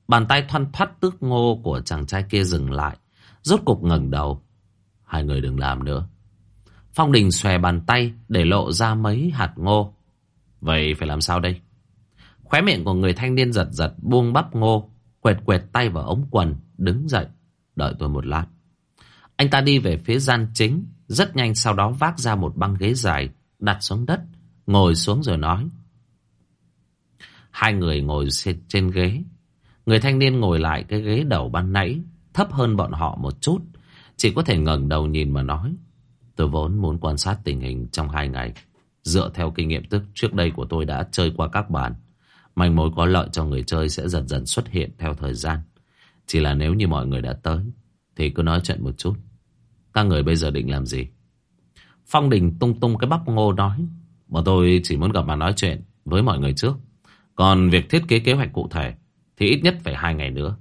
Speaker 1: Bàn tay thoăn thoắt tước ngô của chàng trai kia dừng lại. Rốt cục ngẩng đầu. Hai người đừng làm nữa. Phong Đình xòe bàn tay để lộ ra mấy hạt ngô. Vậy phải làm sao đây? Khóe miệng của người thanh niên giật giật buông bắp ngô. Quẹt quẹt tay vào ống quần. Đứng dậy. Đợi tôi một lát. Anh ta đi về phía gian chính. Rất nhanh sau đó vác ra một băng ghế dài, đặt xuống đất, ngồi xuống rồi nói. Hai người ngồi trên ghế. Người thanh niên ngồi lại cái ghế đầu ban nãy, thấp hơn bọn họ một chút. Chỉ có thể ngẩng đầu nhìn mà nói. Tôi vốn muốn quan sát tình hình trong hai ngày. Dựa theo kinh nghiệm tức trước đây của tôi đã chơi qua các bàn. Manh mối có lợi cho người chơi sẽ dần dần xuất hiện theo thời gian. Chỉ là nếu như mọi người đã tới, thì cứ nói chuyện một chút. Các người bây giờ định làm gì? Phong Đình tung tung cái bắp ngô nói. Bọn tôi chỉ muốn gặp mà nói chuyện với mọi người trước. Còn việc thiết kế kế hoạch cụ thể thì ít nhất phải hai ngày nữa.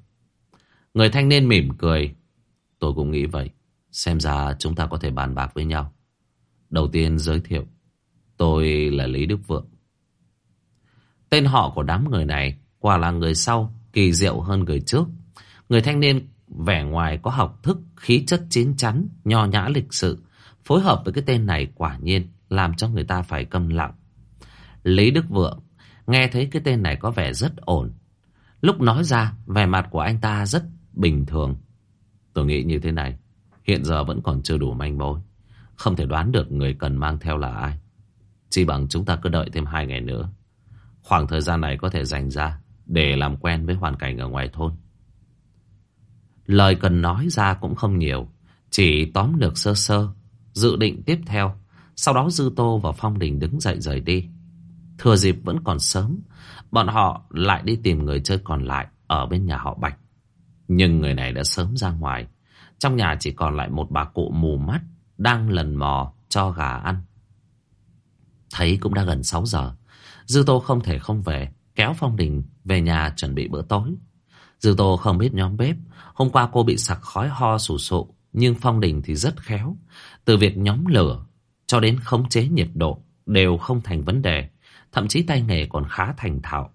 Speaker 1: Người thanh niên mỉm cười. Tôi cũng nghĩ vậy. Xem ra chúng ta có thể bàn bạc với nhau. Đầu tiên giới thiệu. Tôi là Lý Đức Vượng. Tên họ của đám người này quả là người sau, kỳ diệu hơn người trước. Người thanh niên Vẻ ngoài có học thức, khí chất chín chắn, nho nhã lịch sự. Phối hợp với cái tên này quả nhiên làm cho người ta phải câm lặng. Lý Đức Vượng nghe thấy cái tên này có vẻ rất ổn. Lúc nói ra, vẻ mặt của anh ta rất bình thường. Tôi nghĩ như thế này, hiện giờ vẫn còn chưa đủ manh mối. Không thể đoán được người cần mang theo là ai. Chỉ bằng chúng ta cứ đợi thêm hai ngày nữa. Khoảng thời gian này có thể dành ra để làm quen với hoàn cảnh ở ngoài thôn. Lời cần nói ra cũng không nhiều, chỉ tóm được sơ sơ, dự định tiếp theo. Sau đó Dư Tô và Phong Đình đứng dậy rời đi. Thừa dịp vẫn còn sớm, bọn họ lại đi tìm người chơi còn lại ở bên nhà họ Bạch. Nhưng người này đã sớm ra ngoài. Trong nhà chỉ còn lại một bà cụ mù mắt đang lần mò cho gà ăn. Thấy cũng đã gần 6 giờ. Dư Tô không thể không về, kéo Phong Đình về nhà chuẩn bị bữa tối. Dư Tô không biết nhóm bếp. Hôm qua cô bị sặc khói ho sù sụ. Nhưng Phong Đình thì rất khéo. Từ việc nhóm lửa cho đến khống chế nhiệt độ đều không thành vấn đề. Thậm chí tay nghề còn khá thành thạo.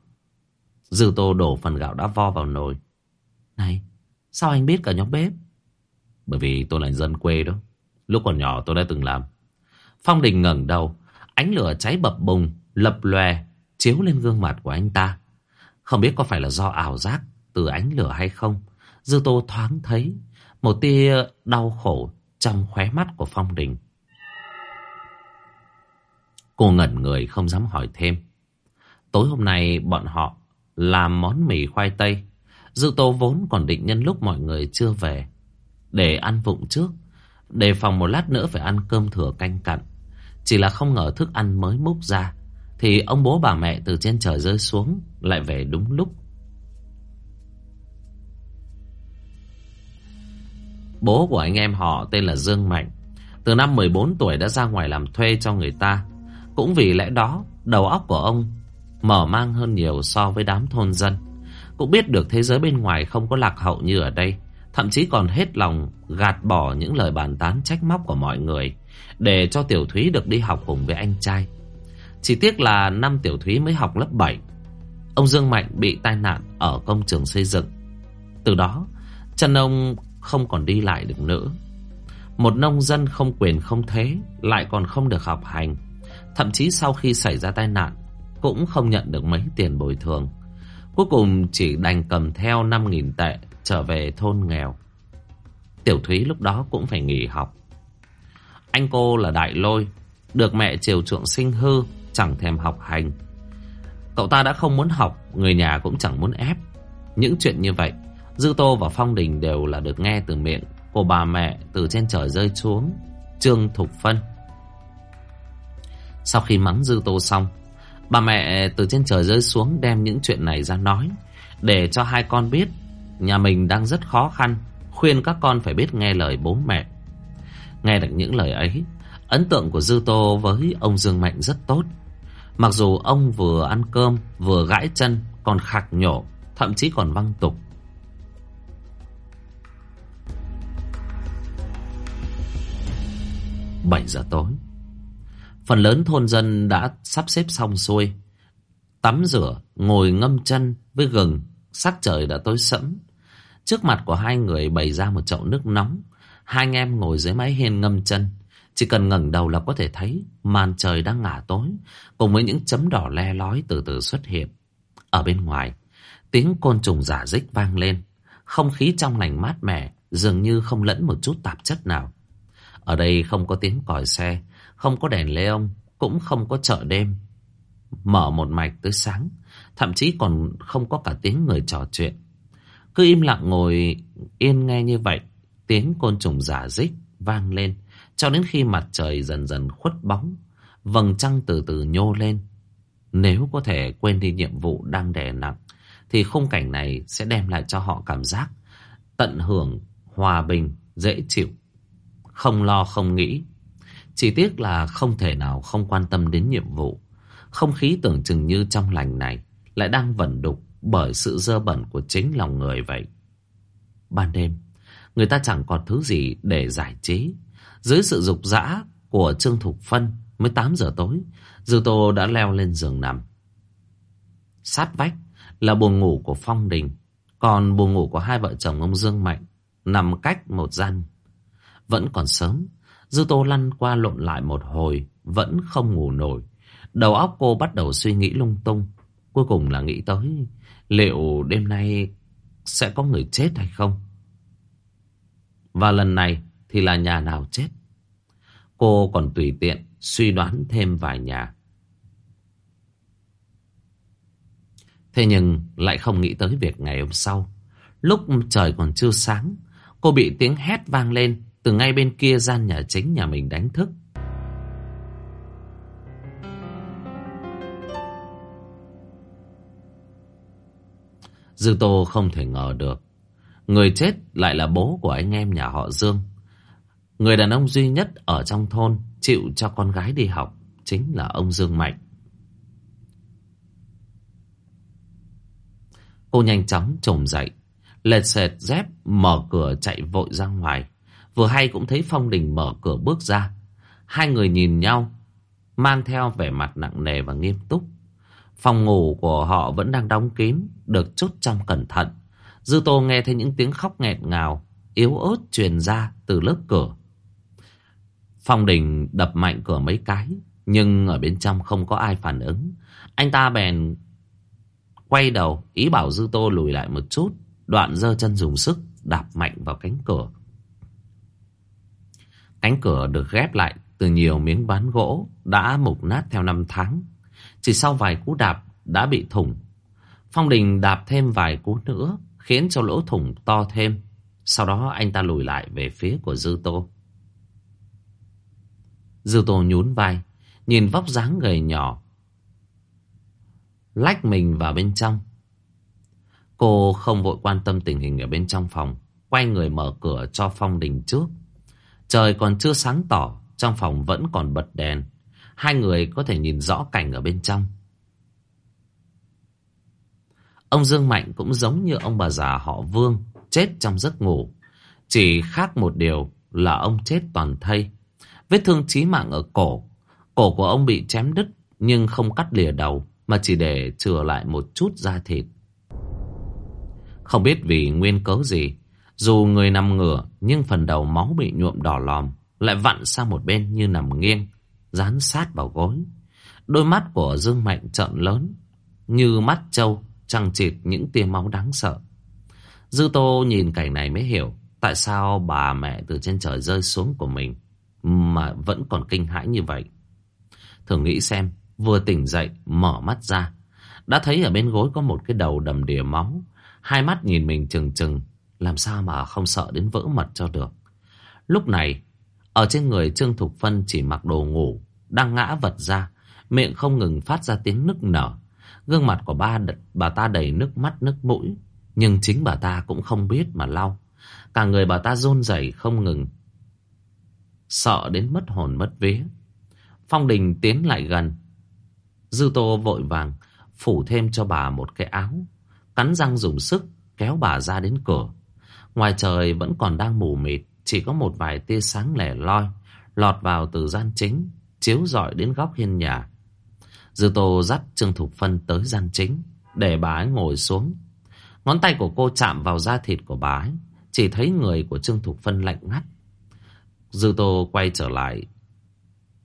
Speaker 1: Dư Tô đổ phần gạo đã vo vào nồi. Này, sao anh biết cả nhóm bếp? Bởi vì tôi là dân quê đó. Lúc còn nhỏ tôi đã từng làm. Phong Đình ngẩng đầu. Ánh lửa cháy bập bùng, lập lòe, chiếu lên gương mặt của anh ta. Không biết có phải là do ảo giác từ ánh lửa hay không. Dư Tô thoáng thấy Một tia đau khổ trong khóe mắt của Phong Đình. Cô ngẩn người không dám hỏi thêm. Tối hôm nay bọn họ làm món mì khoai tây. Dư Tô vốn còn định nhân lúc mọi người chưa về. Để ăn vụng trước. Đề phòng một lát nữa phải ăn cơm thừa canh cặn. Chỉ là không ngờ thức ăn mới múc ra. Thì ông bố bà mẹ từ trên trời rơi xuống. Lại về đúng lúc. Bố của anh em họ tên là Dương Mạnh. Từ năm 14 tuổi đã ra ngoài làm thuê cho người ta. Cũng vì lẽ đó, đầu óc của ông mở mang hơn nhiều so với đám thôn dân. Cũng biết được thế giới bên ngoài không có lạc hậu như ở đây. Thậm chí còn hết lòng gạt bỏ những lời bàn tán trách móc của mọi người để cho Tiểu Thúy được đi học cùng với anh trai. Chỉ tiếc là năm Tiểu Thúy mới học lớp 7. Ông Dương Mạnh bị tai nạn ở công trường xây dựng. Từ đó, chân ông không còn đi lại được nữa. Một nông dân không quyền không thế, lại còn không được học hành. Thậm chí sau khi xảy ra tai nạn, cũng không nhận được mấy tiền bồi thường. Cuối cùng chỉ đành cầm theo 5.000 tệ trở về thôn nghèo. Tiểu Thúy lúc đó cũng phải nghỉ học. Anh cô là Đại Lôi, được mẹ chiều chuộng sinh hư, chẳng thèm học hành. Cậu ta đã không muốn học, người nhà cũng chẳng muốn ép. Những chuyện như vậy, Dư Tô và Phong Đình đều là được nghe từ miệng của bà mẹ từ trên trời rơi xuống, Trương Thục Phân. Sau khi mắng Dư Tô xong, bà mẹ từ trên trời rơi xuống đem những chuyện này ra nói, để cho hai con biết nhà mình đang rất khó khăn, khuyên các con phải biết nghe lời bố mẹ. Nghe được những lời ấy, ấn tượng của Dư Tô với ông Dương Mạnh rất tốt. Mặc dù ông vừa ăn cơm, vừa gãi chân, còn khạc nhổ, thậm chí còn văng tục. 7 giờ tối. Phần lớn thôn dân đã sắp xếp xong xuôi. Tắm rửa, ngồi ngâm chân với gừng, sắc trời đã tối sẫm. Trước mặt của hai người bày ra một chậu nước nóng. Hai anh em ngồi dưới mái hiên ngâm chân. Chỉ cần ngẩng đầu là có thể thấy màn trời đang ngả tối, cùng với những chấm đỏ le lói từ từ xuất hiện. Ở bên ngoài, tiếng côn trùng giả dích vang lên. Không khí trong lành mát mẻ, dường như không lẫn một chút tạp chất nào. Ở đây không có tiếng còi xe, không có đèn lê ông, cũng không có chợ đêm. Mở một mạch tới sáng, thậm chí còn không có cả tiếng người trò chuyện. Cứ im lặng ngồi yên nghe như vậy, tiếng côn trùng giả dích vang lên, cho đến khi mặt trời dần dần khuất bóng, vầng trăng từ từ nhô lên. Nếu có thể quên đi nhiệm vụ đang đè nặng, thì khung cảnh này sẽ đem lại cho họ cảm giác tận hưởng, hòa bình, dễ chịu không lo không nghĩ. Chỉ tiếc là không thể nào không quan tâm đến nhiệm vụ. Không khí tưởng chừng như trong lành này lại đang vẩn đục bởi sự dơ bẩn của chính lòng người vậy. Ban đêm, người ta chẳng còn thứ gì để giải trí. Dưới sự dục dã của Trương Thục Phân mới 8 giờ tối, Dư Tô đã leo lên giường nằm. Sát vách là buồng ngủ của Phong Đình, còn buồng ngủ của hai vợ chồng ông Dương Mạnh nằm cách một gian vẫn còn sớm, Dư Tô lăn qua lộn lại một hồi, vẫn không ngủ nổi. Đầu óc cô bắt đầu suy nghĩ lung tung. Cuối cùng là nghĩ tới liệu đêm nay sẽ có người chết hay không? Và lần này thì là nhà nào chết? Cô còn tùy tiện suy đoán thêm vài nhà. Thế nhưng lại không nghĩ tới việc ngày hôm sau. Lúc trời còn chưa sáng, cô bị tiếng hét vang lên từ ngay bên kia gian nhà chính nhà mình đánh thức. Dư Tô không thể ngờ được. Người chết lại là bố của anh em nhà họ Dương. Người đàn ông duy nhất ở trong thôn chịu cho con gái đi học chính là ông Dương Mạnh. Cô nhanh chóng trồm dậy, lệt sệt dép mở cửa chạy vội ra ngoài. Vừa hay cũng thấy Phong Đình mở cửa bước ra. Hai người nhìn nhau, mang theo vẻ mặt nặng nề và nghiêm túc. Phòng ngủ của họ vẫn đang đóng kín, được chốt trong cẩn thận. Dư Tô nghe thấy những tiếng khóc nghẹt ngào, yếu ớt truyền ra từ lớp cửa. Phong Đình đập mạnh cửa mấy cái, nhưng ở bên trong không có ai phản ứng. Anh ta bèn quay đầu, ý bảo Dư Tô lùi lại một chút, đoạn giơ chân dùng sức, đạp mạnh vào cánh cửa. Cánh cửa được ghép lại từ nhiều miếng ván gỗ đã mục nát theo năm tháng. Chỉ sau vài cú đạp đã bị thủng. Phong Đình đạp thêm vài cú nữa khiến cho lỗ thủng to thêm. Sau đó anh ta lùi lại về phía của Dư Tô. Dư Tô nhún vai, nhìn vóc dáng gầy nhỏ. Lách mình vào bên trong. Cô không vội quan tâm tình hình ở bên trong phòng. Quay người mở cửa cho Phong Đình trước. Trời còn chưa sáng tỏ, trong phòng vẫn còn bật đèn. Hai người có thể nhìn rõ cảnh ở bên trong. Ông Dương Mạnh cũng giống như ông bà già họ Vương, chết trong giấc ngủ. Chỉ khác một điều là ông chết toàn thây. Vết thương chí mạng ở cổ. Cổ của ông bị chém đứt nhưng không cắt lìa đầu mà chỉ để chừa lại một chút da thịt. Không biết vì nguyên cớ gì, dù người nằm ngửa nhưng phần đầu máu bị nhuộm đỏ lòm, lại vặn sang một bên như nằm nghiêng, dán sát vào gối. Đôi mắt của Dương Mạnh trợn lớn, như mắt trâu, trăng chịt những tia máu đáng sợ. Dư Tô nhìn cảnh này mới hiểu tại sao bà mẹ từ trên trời rơi xuống của mình mà vẫn còn kinh hãi như vậy. Thử nghĩ xem, vừa tỉnh dậy, mở mắt ra, đã thấy ở bên gối có một cái đầu đầm đìa máu, hai mắt nhìn mình trừng trừng, làm sao mà không sợ đến vỡ mật cho được. Lúc này, ở trên người Trương Thục Phân chỉ mặc đồ ngủ, đang ngã vật ra, miệng không ngừng phát ra tiếng nức nở. Gương mặt của ba bà ta đầy nước mắt nước mũi, nhưng chính bà ta cũng không biết mà lau. Cả người bà ta run rẩy không ngừng, sợ đến mất hồn mất vía. Phong Đình tiến lại gần, Dư Tô vội vàng phủ thêm cho bà một cái áo, cắn răng dùng sức kéo bà ra đến cửa. Ngoài trời vẫn còn đang mù mịt, chỉ có một vài tia sáng lẻ loi lọt vào từ gian chính, chiếu rọi đến góc hiên nhà. Dư Tô dắt Trương Thục Phân tới gian chính, để bà ấy ngồi xuống. Ngón tay của cô chạm vào da thịt của bà ấy, chỉ thấy người của Trương Thục Phân lạnh ngắt. Dư Tô quay trở lại,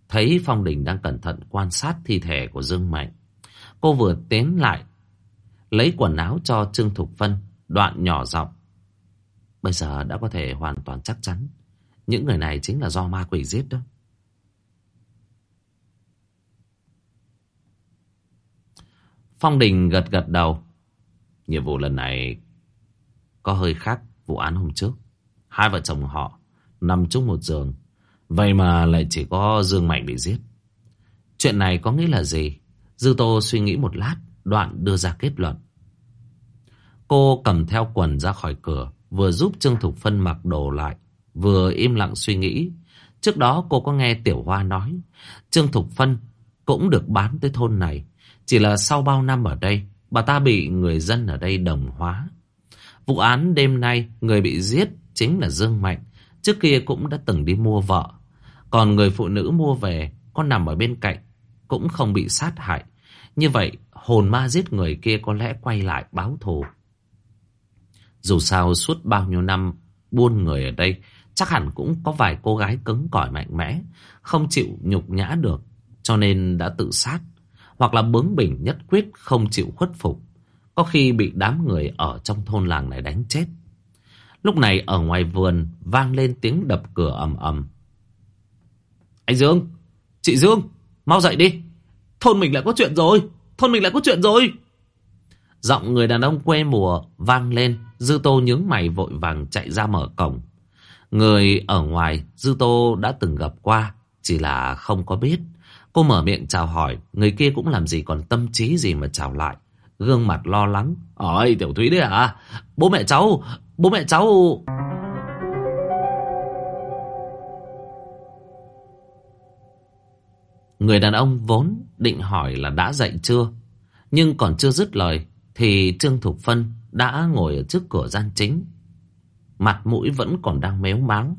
Speaker 1: thấy Phong Đình đang cẩn thận quan sát thi thể của Dương Mạnh. Cô vừa tiến lại, lấy quần áo cho Trương Thục Phân, đoạn nhỏ giọng. Bây giờ đã có thể hoàn toàn chắc chắn, những người này chính là do ma quỷ giết đó. Phong Đình gật gật đầu. Nhiệm vụ lần này có hơi khác vụ án hôm trước. Hai vợ chồng họ nằm chung một giường. Vậy mà lại chỉ có Dương Mạnh bị giết. Chuyện này có nghĩa là gì? Dư Tô suy nghĩ một lát, đoạn đưa ra kết luận. Cô cầm theo quần ra khỏi cửa, vừa giúp Trương Thục Phân mặc đồ lại, vừa im lặng suy nghĩ. Trước đó cô có nghe Tiểu Hoa nói, Trương Thục Phân cũng được bán tới thôn này. Chỉ là sau bao năm ở đây, bà ta bị người dân ở đây đồng hóa. Vụ án đêm nay, người bị giết chính là Dương Mạnh. Trước kia cũng đã từng đi mua vợ. Còn người phụ nữ mua về, có nằm ở bên cạnh, cũng không bị sát hại. Như vậy, hồn ma giết người kia có lẽ quay lại báo thù. Dù sao suốt bao nhiêu năm buôn người ở đây, chắc hẳn cũng có vài cô gái cứng cỏi mạnh mẽ, không chịu nhục nhã được, cho nên đã tự sát hoặc là bướng bỉnh nhất quyết không chịu khuất phục, có khi bị đám người ở trong thôn làng này đánh chết. Lúc này ở ngoài vườn vang lên tiếng đập cửa ầm ầm. Anh Dương, chị Dương, mau dậy đi. Thôn mình lại có chuyện rồi, thôn mình lại có chuyện rồi. Giọng người đàn ông quê mùa vang lên, Dư Tô nhướng mày vội vàng chạy ra mở cổng. Người ở ngoài Dư Tô đã từng gặp qua, chỉ là không có biết. Cô mở miệng chào hỏi, người kia cũng làm gì còn tâm trí gì mà chào lại. Gương mặt lo lắng. Ôi, Tiểu Thúy đấy à? Bố mẹ cháu, bố mẹ cháu... Người đàn ông vốn định hỏi là đã dậy chưa. Nhưng còn chưa dứt lời, thì Trương Thục Phân đã ngồi ở trước cửa gian chính. Mặt mũi vẫn còn đang méo máng.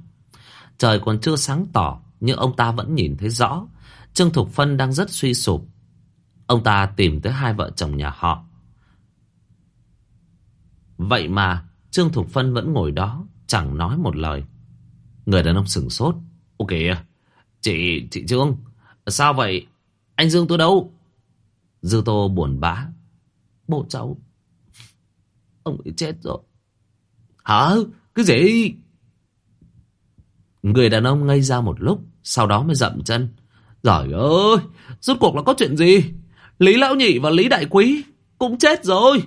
Speaker 1: Trời còn chưa sáng tỏ, nhưng ông ta vẫn nhìn thấy rõ Trương Thục Phân đang rất suy sụp. Ông ta tìm tới hai vợ chồng nhà họ. Vậy mà Trương Thục Phân vẫn ngồi đó, chẳng nói một lời. Người đàn ông sửng sốt. Ok, chị, chị Trương, sao vậy? Anh Dương tôi đâu? Dư Tô buồn bã. Bộ cháu, ông ấy chết rồi. Hả? Cái gì? Người đàn ông ngây ra một lúc, sau đó mới dậm chân. giỏi ơi, rốt cuộc là có chuyện gì? Lý Lão Nhị và Lý Đại Quý cũng chết rồi.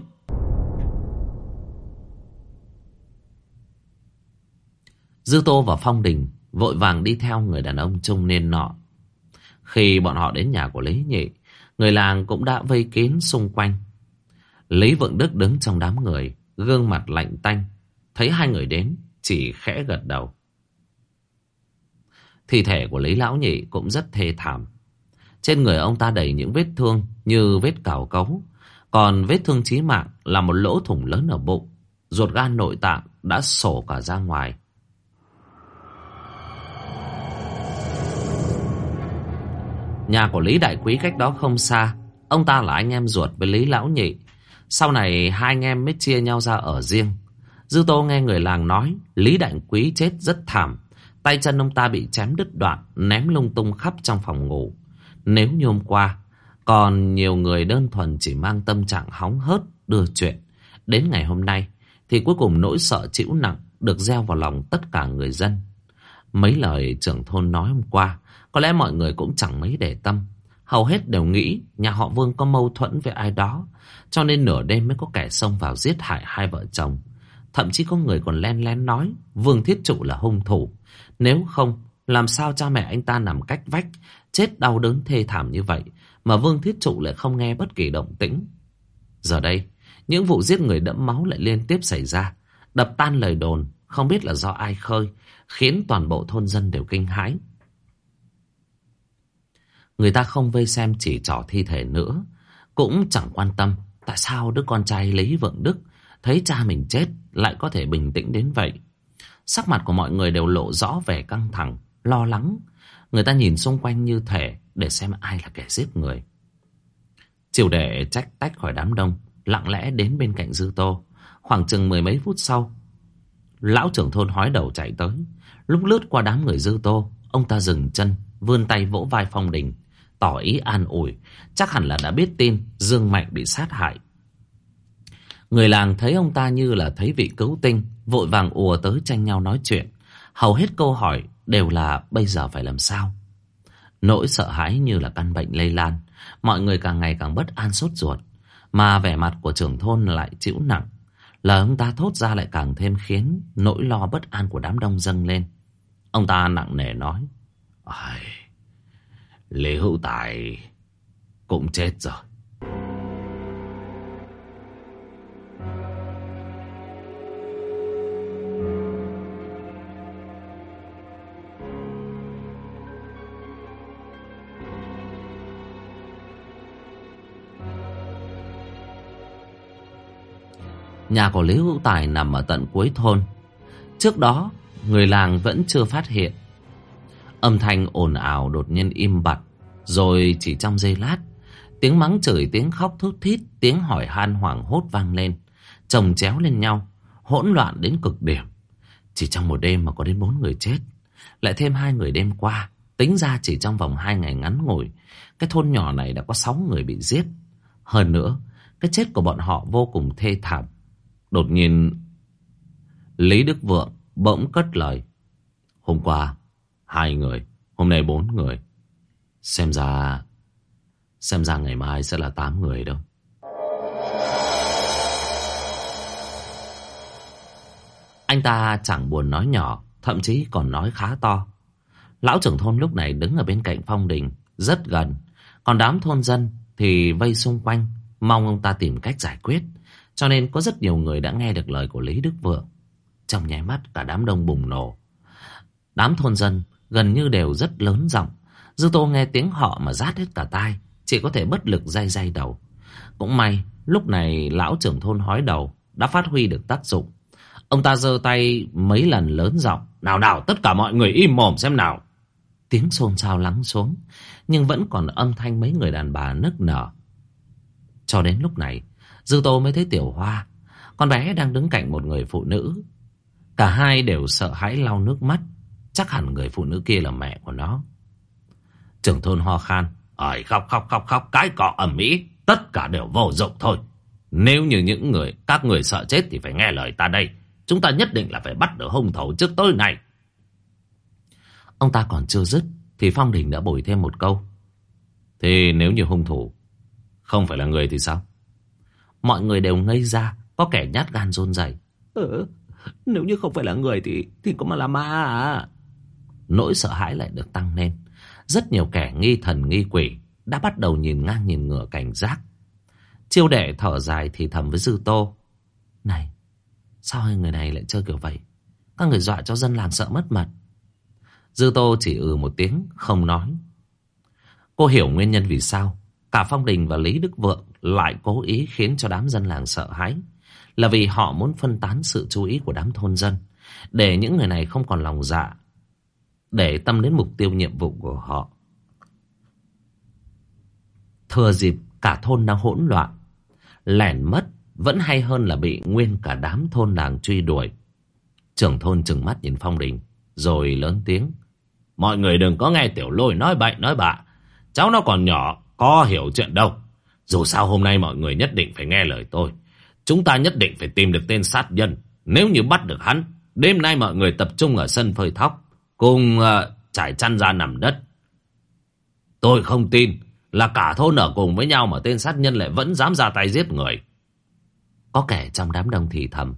Speaker 1: Dư Tô và Phong Đình vội vàng đi theo người đàn ông trung niên nọ. Khi bọn họ đến nhà của Lý Nhị, người làng cũng đã vây kín xung quanh. Lý Vượng Đức đứng trong đám người, gương mặt lạnh tanh. Thấy hai người đến, chỉ khẽ gật đầu. Thi thể của Lý Lão Nhị cũng rất thê thảm. Trên người ông ta đầy những vết thương như vết cào cấu. Còn vết thương chí mạng là một lỗ thủng lớn ở bụng. Ruột gan nội tạng đã sổ cả ra ngoài. Nhà của Lý Đại Quý cách đó không xa. Ông ta là anh em ruột với Lý Lão Nhị. Sau này hai anh em mới chia nhau ra ở riêng. Dư Tô nghe người làng nói Lý Đại Quý chết rất thảm. Tay chân ông ta bị chém đứt đoạn, ném lung tung khắp trong phòng ngủ. Nếu như hôm qua, còn nhiều người đơn thuần chỉ mang tâm trạng hóng hớt đưa chuyện. Đến ngày hôm nay, thì cuối cùng nỗi sợ chịu nặng được gieo vào lòng tất cả người dân. Mấy lời trưởng thôn nói hôm qua, có lẽ mọi người cũng chẳng mấy để tâm. Hầu hết đều nghĩ nhà họ Vương có mâu thuẫn với ai đó, cho nên nửa đêm mới có kẻ xông vào giết hại hai vợ chồng. Thậm chí có người còn len lén nói Vương Thiết Trụ là hung thủ. Nếu không, làm sao cha mẹ anh ta nằm cách vách, chết đau đớn thê thảm như vậy, mà Vương Thiết Trụ lại không nghe bất kỳ động tĩnh. Giờ đây, những vụ giết người đẫm máu lại liên tiếp xảy ra, đập tan lời đồn, không biết là do ai khơi, khiến toàn bộ thôn dân đều kinh hãi. Người ta không vây xem chỉ trỏ thi thể nữa, cũng chẳng quan tâm tại sao đứa con trai Lý Vượng Đức thấy cha mình chết lại có thể bình tĩnh đến vậy. Sắc mặt của mọi người đều lộ rõ vẻ căng thẳng, lo lắng. Người ta nhìn xung quanh như thể để xem ai là kẻ giết người. Triều đệ trách tách khỏi đám đông, lặng lẽ đến bên cạnh Dư Tô. Khoảng chừng mười mấy phút sau, lão trưởng thôn hói đầu chạy tới. Lúc lướt qua đám người Dư Tô, ông ta dừng chân, vươn tay vỗ vai Phong Đình, tỏ ý an ủi. Chắc hẳn là đã biết tin Dương Mạnh bị sát hại. Người làng thấy ông ta như là thấy vị cứu tinh, vội vàng ùa tới tranh nhau nói chuyện. Hầu hết câu hỏi đều là bây giờ phải làm sao. Nỗi sợ hãi như là căn bệnh lây lan, mọi người càng ngày càng bất an sốt ruột. Mà vẻ mặt của trưởng thôn lại chịu nặng. Lời ông ta thốt ra lại càng thêm khiến nỗi lo bất an của đám đông dâng lên. Ông ta nặng nề nói. Ai... Lê Hữu Tài cũng chết rồi. Nhà của Lý Hữu Tài nằm ở tận cuối thôn. Trước đó, người làng vẫn chưa phát hiện. Âm thanh ồn ào đột nhiên im bặt, rồi chỉ trong giây lát, tiếng mắng chửi, tiếng khóc thút thít, tiếng hỏi han hoảng hốt vang lên, chồng chéo lên nhau, hỗn loạn đến cực điểm. Chỉ trong một đêm mà có đến bốn người chết, lại thêm hai người đêm qua, tính ra chỉ trong vòng hai ngày ngắn ngủi, cái thôn nhỏ này đã có sáu người bị giết. Hơn nữa, cái chết của bọn họ vô cùng thê thảm. Đột nhiên, Lý Đức Vượng bỗng cất lời. Hôm qua, hai người, hôm nay bốn người. Xem ra, xem ra ngày mai sẽ là tám người đâu. Anh ta chẳng buồn nói nhỏ, thậm chí còn nói khá to. Lão trưởng thôn lúc này đứng ở bên cạnh phong đình, rất gần. Còn đám thôn dân thì vây xung quanh, mong ông ta tìm cách giải quyết. Cho nên có rất nhiều người đã nghe được lời của Lý Đức Vượng. Trong nháy mắt cả đám đông bùng nổ. Đám thôn dân gần như đều rất lớn giọng. Dư Tô nghe tiếng họ mà rát hết cả tai, chỉ có thể bất lực day day đầu. Cũng may, lúc này lão trưởng thôn hói đầu đã phát huy được tác dụng. Ông ta giơ tay mấy lần lớn giọng, "Nào nào, tất cả mọi người im mồm xem nào." Tiếng xôn xao lắng xuống, nhưng vẫn còn âm thanh mấy người đàn bà nức nở. Cho đến lúc này, Dư Tô mới thấy Tiểu Hoa, con bé đang đứng cạnh một người phụ nữ. Cả hai đều sợ hãi lau nước mắt, chắc hẳn người phụ nữ kia là mẹ của nó. Trưởng thôn ho khan, ỏi khóc khóc khóc khóc cái cọ ẩm mỹ, tất cả đều vô dụng thôi. Nếu như những người, các người sợ chết thì phải nghe lời ta đây. Chúng ta nhất định là phải bắt được hung thủ trước tối nay. Ông ta còn chưa dứt Thì Phong Đình đã bồi thêm một câu Thì nếu như hung thủ Không phải là người thì sao Mọi người đều ngây ra Có kẻ nhát gan rôn rẩy ừ, Nếu như không phải là người thì Thì có mà là ma à Nỗi sợ hãi lại được tăng lên. Rất nhiều kẻ nghi thần, nghi quỷ Đã bắt đầu nhìn ngang nhìn ngửa cảnh giác. Chiêu đệ thở dài thì thầm với Dư Tô, Này, Sao hai người này lại chơi kiểu vậy? Các người dọa cho dân làng sợ mất mật Dư Tô chỉ ừ một tiếng, Không nói. Cô hiểu nguyên nhân vì sao Cả Phong Đình và Lý Đức Vượng Lại cố ý khiến cho đám dân làng sợ hãi, Là vì họ muốn phân tán sự chú ý của đám thôn dân. Để những người này không còn lòng dạ để tâm đến mục tiêu nhiệm vụ của họ Thừa dịp cả thôn đang hỗn loạn Lẻn mất vẫn hay hơn là bị nguyên cả đám thôn làng truy đuổi. Trưởng thôn trừng mắt nhìn Phong Đình, rồi lớn tiếng. Mọi người đừng có nghe tiểu lôi nói bậy nói bạ. Cháu nó còn nhỏ, có hiểu chuyện đâu. Dù sao hôm nay mọi người nhất định phải nghe lời tôi. Chúng ta nhất định phải tìm được tên sát nhân. Nếu như bắt được hắn, đêm nay mọi người tập trung ở sân phơi thóc, cùng uh, trải chăn ra nằm đất. Tôi không tin là cả thôn ở cùng với nhau mà tên sát nhân lại vẫn dám ra tay giết người. Có kẻ trong đám đông thì thầm.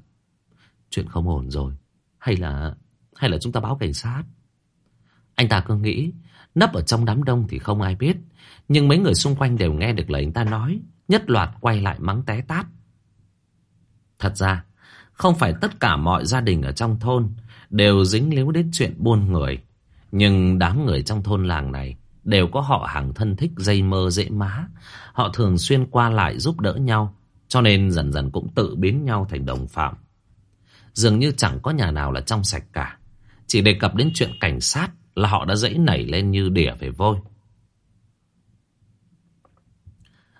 Speaker 1: Chuyện không ổn rồi. Hay là... Hay là chúng ta báo cảnh sát? Anh ta cứ nghĩ nấp ở trong đám đông thì không ai biết. Nhưng mấy người xung quanh đều nghe được lời anh ta nói. Nhất loạt quay lại mắng té tát. Thật ra, không phải tất cả mọi gia đình ở trong thôn đều dính líu đến chuyện buôn người. Nhưng đám người trong thôn làng này đều có họ hàng thân thích dây mơ dễ má. Họ thường xuyên qua lại giúp đỡ nhau. Cho nên dần dần cũng tự biến nhau thành đồng phạm. Dường như chẳng có nhà nào là trong sạch cả. Chỉ đề cập đến chuyện cảnh sát là họ đã dãy nảy lên như đỉa về vôi.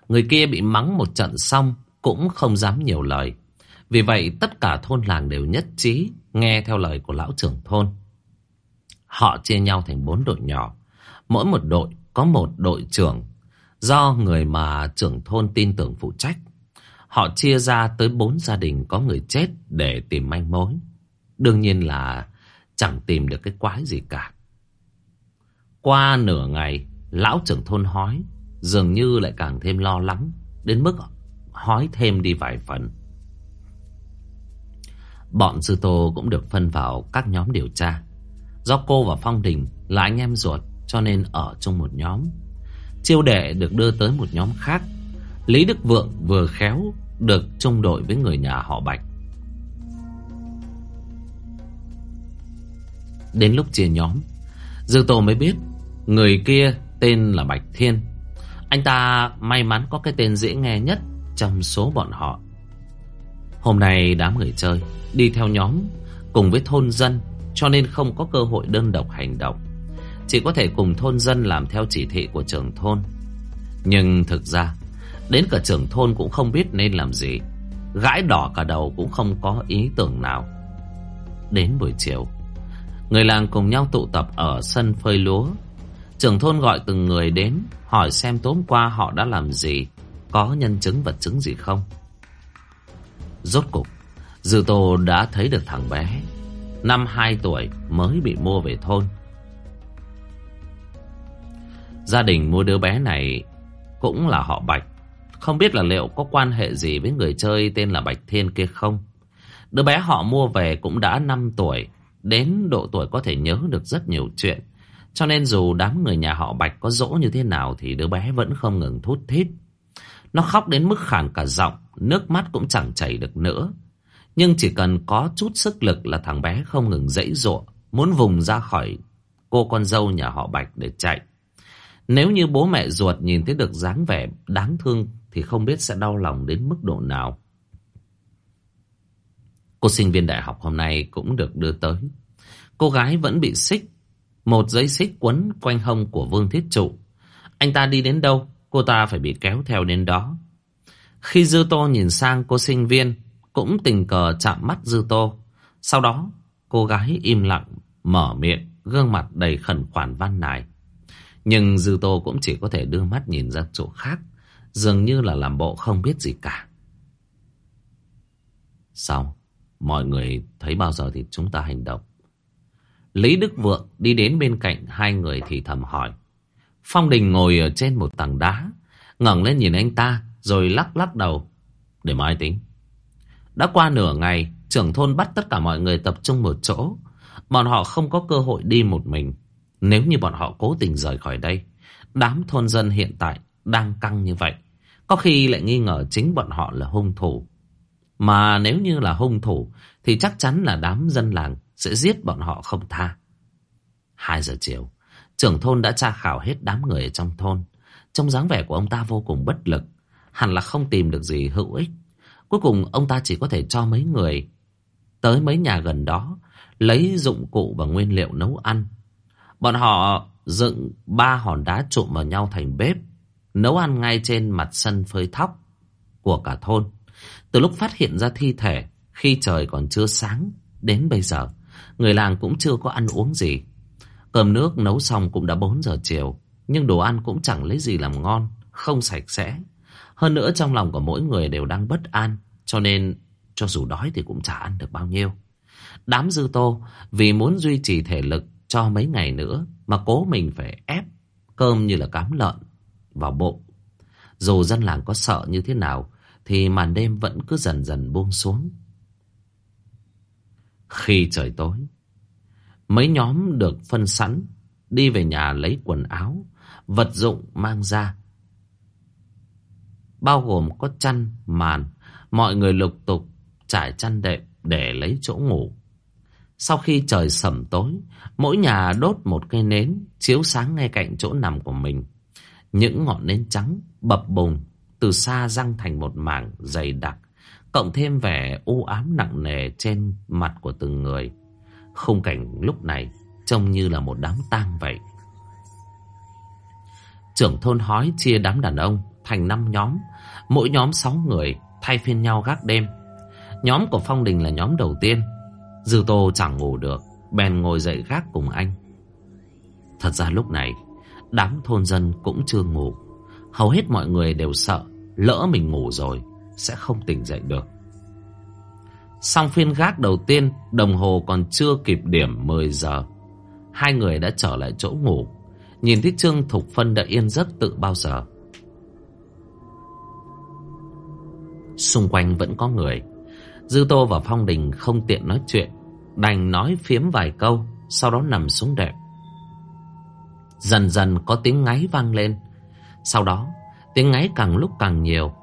Speaker 1: Người kia bị mắng một trận xong cũng không dám nhiều lời. Vì vậy tất cả thôn làng đều nhất trí nghe theo lời của lão trưởng thôn. Họ chia nhau thành bốn đội nhỏ. Mỗi một đội có một đội trưởng do người mà trưởng thôn tin tưởng phụ trách. Họ chia ra tới bốn gia đình có người chết để tìm manh mối. Đương nhiên là chẳng tìm được cái quái gì cả. Qua nửa ngày, lão trưởng thôn hói, dường như lại càng thêm lo lắng, đến mức hói thêm đi vài phần. Bọn sư tô cũng được phân vào các nhóm điều tra. Do cô và Phong Đình là anh em ruột cho nên ở trong một nhóm. Chiêu đệ được đưa tới một nhóm khác. Lý Đức Vượng vừa khéo được chung đội với người nhà họ Bạch. Đến lúc chia nhóm, Dư Tô mới biết người kia tên là Bạch Thiên. Anh ta may mắn có cái tên dễ nghe nhất trong số bọn họ. Hôm nay đám người chơi đi theo nhóm cùng với thôn dân, cho nên không có cơ hội đơn độc hành động. Chỉ có thể cùng thôn dân làm theo chỉ thị của trưởng thôn. Nhưng thực ra, Đến cả trưởng thôn cũng không biết nên làm gì Gãi đỏ cả đầu cũng không có ý tưởng nào Đến buổi chiều, Người làng cùng nhau tụ tập ở sân phơi lúa Trưởng thôn gọi từng người đến, Hỏi xem tối qua họ đã làm gì, Có nhân chứng vật chứng gì không Rốt cục Dư Tô đã thấy được thằng bé Năm 2 tuổi mới bị mua về thôn Gia đình mua đứa bé này Cũng là họ Bạch không biết là liệu có quan hệ gì với người chơi tên là Bạch Thiên kia không? Đứa bé họ mua về cũng đã 5 tuổi. Đến độ tuổi có thể nhớ được rất nhiều chuyện. Cho nên dù đám người nhà họ Bạch có dỗ như thế nào thì đứa bé vẫn không ngừng thút thít. Nó khóc đến mức khản cả giọng, nước mắt cũng chẳng chảy được nữa. Nhưng chỉ cần có chút sức lực là thằng bé không ngừng dãy dụa, muốn vùng ra khỏi cô con dâu nhà họ Bạch để chạy. Nếu như bố mẹ ruột nhìn thấy được dáng vẻ đáng thương thì không biết sẽ đau lòng đến mức độ nào. Cô sinh viên đại học hôm nay cũng được đưa tới. Cô gái vẫn bị xích, một dây xích quấn quanh hông của Vương Thiết Trụ. Anh ta đi đến đâu, cô ta phải bị kéo theo đến đó. Khi Dư Tô nhìn sang cô sinh viên, cũng tình cờ chạm mắt Dư Tô. Sau đó, cô gái im lặng, mở miệng, gương mặt đầy khẩn khoản văn nài. Nhưng Dư Tô cũng chỉ có thể đưa mắt nhìn ra chỗ khác. Dường như là làm bộ không biết gì cả sau, Mọi người thấy bao giờ thì chúng ta hành động Lý Đức Vượng đi đến bên cạnh hai người thì thầm hỏi. Phong Đình ngồi ở trên một tảng đá, ngẩng lên nhìn anh ta, rồi lắc lắc đầu. Để mai tính. Đã qua nửa ngày, trưởng thôn bắt tất cả mọi người tập trung một chỗ. Bọn họ không có cơ hội đi một mình. Nếu như bọn họ cố tình rời khỏi đây, đám thôn dân hiện tại đang căng như vậy. Có khi lại nghi ngờ chính bọn họ là hung thủ. Mà nếu như là hung thủ, thì chắc chắn là đám dân làng sẽ giết bọn họ không tha. Hai giờ chiều, trưởng thôn đã tra khảo hết đám người trong thôn. Trong dáng vẻ của ông ta vô cùng bất lực, hẳn là không tìm được gì hữu ích. Cuối cùng ông ta chỉ có thể cho mấy người tới mấy nhà gần đó, lấy dụng cụ và nguyên liệu nấu ăn. Bọn họ dựng ba hòn đá trụm vào nhau thành bếp, nấu ăn ngay trên mặt sân phơi thóc của cả thôn. Từ lúc phát hiện ra thi thể, khi trời còn chưa sáng, đến bây giờ, người làng cũng chưa có ăn uống gì. Cơm nước nấu xong cũng đã 4 giờ chiều, nhưng đồ ăn cũng chẳng lấy gì làm ngon, không sạch sẽ. Hơn nữa trong lòng của mỗi người đều đang bất an, cho nên cho dù đói thì cũng chả ăn được bao nhiêu. Đám dư tô vì muốn duy trì thể lực cho mấy ngày nữa mà cố mình phải ép cơm như là cám lợn vào bụng. Dù dân làng có sợ như thế nào thì màn đêm vẫn cứ dần dần buông xuống. Khi trời tối, mấy nhóm được phân sẵn đi về nhà lấy quần áo, vật dụng mang ra. Bao gồm có chăn, màn, mọi người lục tục trải chăn đệm để lấy chỗ ngủ. Sau khi trời sẩm tối, mỗi nhà đốt một cây nến chiếu sáng ngay cạnh chỗ nằm của mình. Những ngọn nến trắng bập bùng từ xa răng thành một mảng dày đặc, cộng thêm vẻ u ám nặng nề trên mặt của từng người. Khung cảnh lúc này trông như là một đám tang vậy. Trưởng thôn hói chia đám đàn ông thành năm nhóm, mỗi nhóm sáu người thay phiên nhau gác đêm. Nhóm của Phong Đình là nhóm đầu tiên. Dư Tô chẳng ngủ được, bèn ngồi dậy gác cùng anh. Thật ra lúc này, đám thôn dân cũng chưa ngủ. Hầu hết mọi người đều sợ, lỡ mình ngủ rồi, sẽ không tỉnh dậy được. Xong phiên gác đầu tiên, đồng hồ còn chưa kịp điểm 10 giờ. Hai người đã trở lại chỗ ngủ. Nhìn thấy Trương Thục Phân đã yên giấc tự bao giờ. Xung quanh vẫn có người. Dư Tô và Phong Đình không tiện nói chuyện. Đành nói phiếm vài câu, sau đó nằm xuống đệm. Dần dần có tiếng ngáy vang lên. Sau đó, tiếng ngáy càng lúc càng nhiều.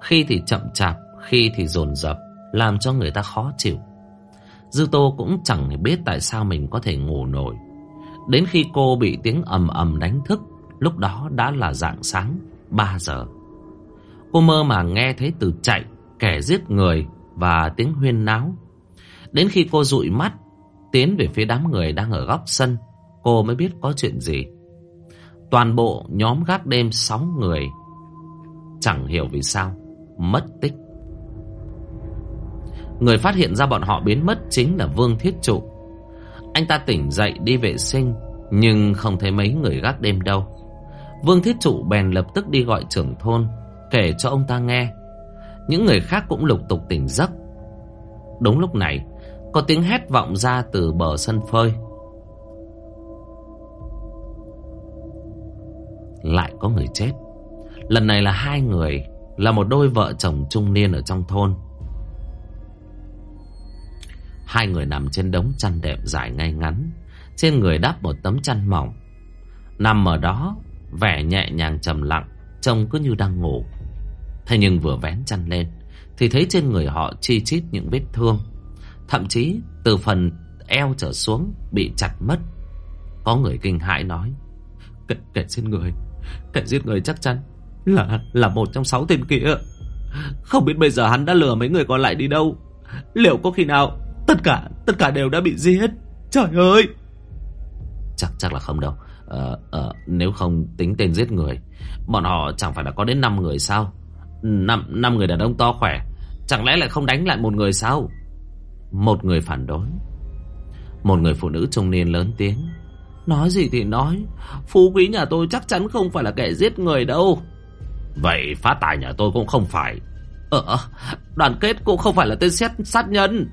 Speaker 1: Khi thì chậm chạp, khi thì dồn dập làm cho người ta khó chịu. Dư Tô cũng chẳng biết tại sao mình có thể ngủ nổi. Đến khi cô bị tiếng ầm ầm đánh thức, lúc đó đã là dạng sáng 3 giờ. Cô mơ mà nghe thấy từ chạy, kẻ giết người và tiếng huyên náo. Đến khi cô dụi mắt, tiến về phía đám người đang ở góc sân, cô mới biết có chuyện gì. Toàn bộ nhóm gác đêm 6 người, chẳng hiểu vì sao, mất tích. Người phát hiện ra bọn họ biến mất chính là Vương Thiết Trụ. Anh ta tỉnh dậy đi vệ sinh, nhưng không thấy mấy người gác đêm đâu. Vương Thiết Trụ bèn lập tức đi gọi trưởng thôn, kể cho ông ta nghe. Những người khác cũng lục tục tỉnh giấc. Đúng lúc này, có tiếng hét vọng ra từ bờ sân phơi. Lại có người chết. Lần này là hai người, là một đôi vợ chồng trung niên ở trong thôn. Hai người nằm trên đống chăn đệm dài ngay ngắn. Trên người đắp một tấm chăn mỏng. Nằm ở đó Vẻ nhẹ nhàng trầm lặng Trông cứ như đang ngủ. Thế nhưng vừa vén chăn lên Thì thấy trên người họ chi chít những vết thương. Thậm chí từ phần eo trở xuống Bị chặt mất. Có người kinh hãi nói Kẻ, kẻ giết người. Kẻ giết người chắc chắn Là là một trong sáu tên kia. Không biết bây giờ hắn đã lừa mấy người còn lại đi đâu. Liệu có khi nào Tất cả, tất cả đều đã bị giết. Trời ơi! Chắc chắc là không đâu. À, à, nếu không tính tên giết người, bọn họ chẳng phải là có đến 5 người sao? Năm, năm người đàn ông to khỏe, chẳng lẽ lại không đánh lại một người sao? Một người phản đối. Một người phụ nữ trung niên lớn tiếng. Nói gì thì nói, phú quý nhà tôi chắc chắn không phải là kẻ giết người đâu. Vậy phá tài nhà tôi cũng không phải. Ờ, ờ đoàn kết cũng không phải là tên xét sát nhân.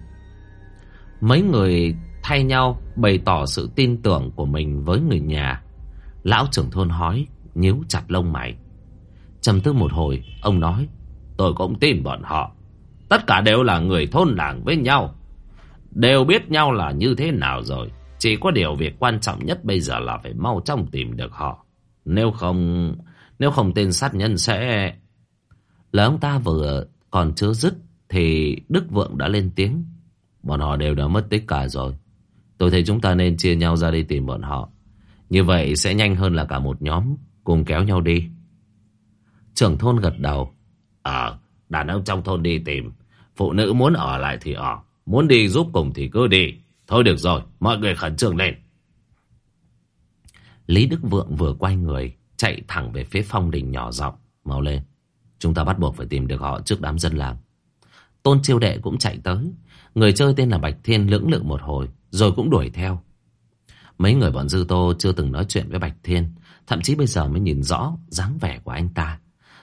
Speaker 1: Mấy người thay nhau bày tỏ sự tin tưởng của mình với người nhà. Lão trưởng thôn hói, nhíu chặt lông mày. Trầm tư một hồi, ông nói, tôi cũng tin bọn họ. Tất cả đều là người thôn làng với nhau. Đều biết nhau là như thế nào rồi. Chỉ có điều việc quan trọng nhất bây giờ là phải mau chóng tìm được họ. Nếu không, nếu không tên sát nhân sẽ... Lời ông ta vừa còn chưa dứt thì Đức Vượng đã lên tiếng. Bọn họ đều đã mất tích cả rồi. Tôi thấy chúng ta nên chia nhau ra đi tìm bọn họ. Như vậy sẽ nhanh hơn là cả một nhóm cùng kéo nhau đi. Trưởng thôn gật đầu. Ờ, đàn ông trong thôn đi tìm. Phụ nữ muốn ở lại thì ở. Muốn đi giúp cùng thì cứ đi. Thôi được rồi, mọi người khẩn trương lên. Lý Đức Vượng vừa quay người, chạy thẳng về phía phong đình nhỏ giọng Mau lên, chúng ta bắt buộc phải tìm được họ trước đám dân làng. Tôn chiêu đệ cũng chạy tới. Người chơi tên là Bạch Thiên lưỡng lự một hồi, rồi cũng đuổi theo. Mấy người bọn Dư Tô chưa từng nói chuyện với Bạch Thiên, thậm chí bây giờ mới nhìn rõ dáng vẻ của anh ta.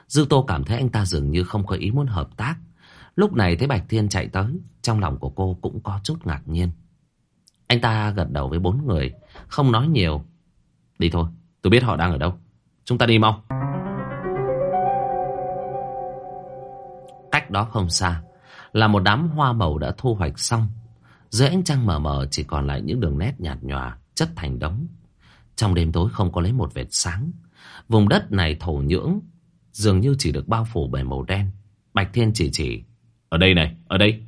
Speaker 1: Dư Tô cảm thấy anh ta dường như không có ý muốn hợp tác. Lúc này thấy Bạch Thiên chạy tới, trong lòng của cô cũng có chút ngạc nhiên. Anh ta gật đầu với bốn người, không nói nhiều. Đi thôi, tôi biết họ đang ở đâu. Chúng ta đi mau. Cách đó không xa, là một đám hoa màu đã thu hoạch xong. Dưới ánh trăng mờ mờ chỉ còn lại những đường nét nhạt nhòa, chất thành đống. Trong đêm tối không có lấy một vệt sáng. Vùng đất này thổ nhưỡng, dường như chỉ được bao phủ bởi màu đen. Bạch Thiên chỉ chỉ. Ở đây này, ở đây.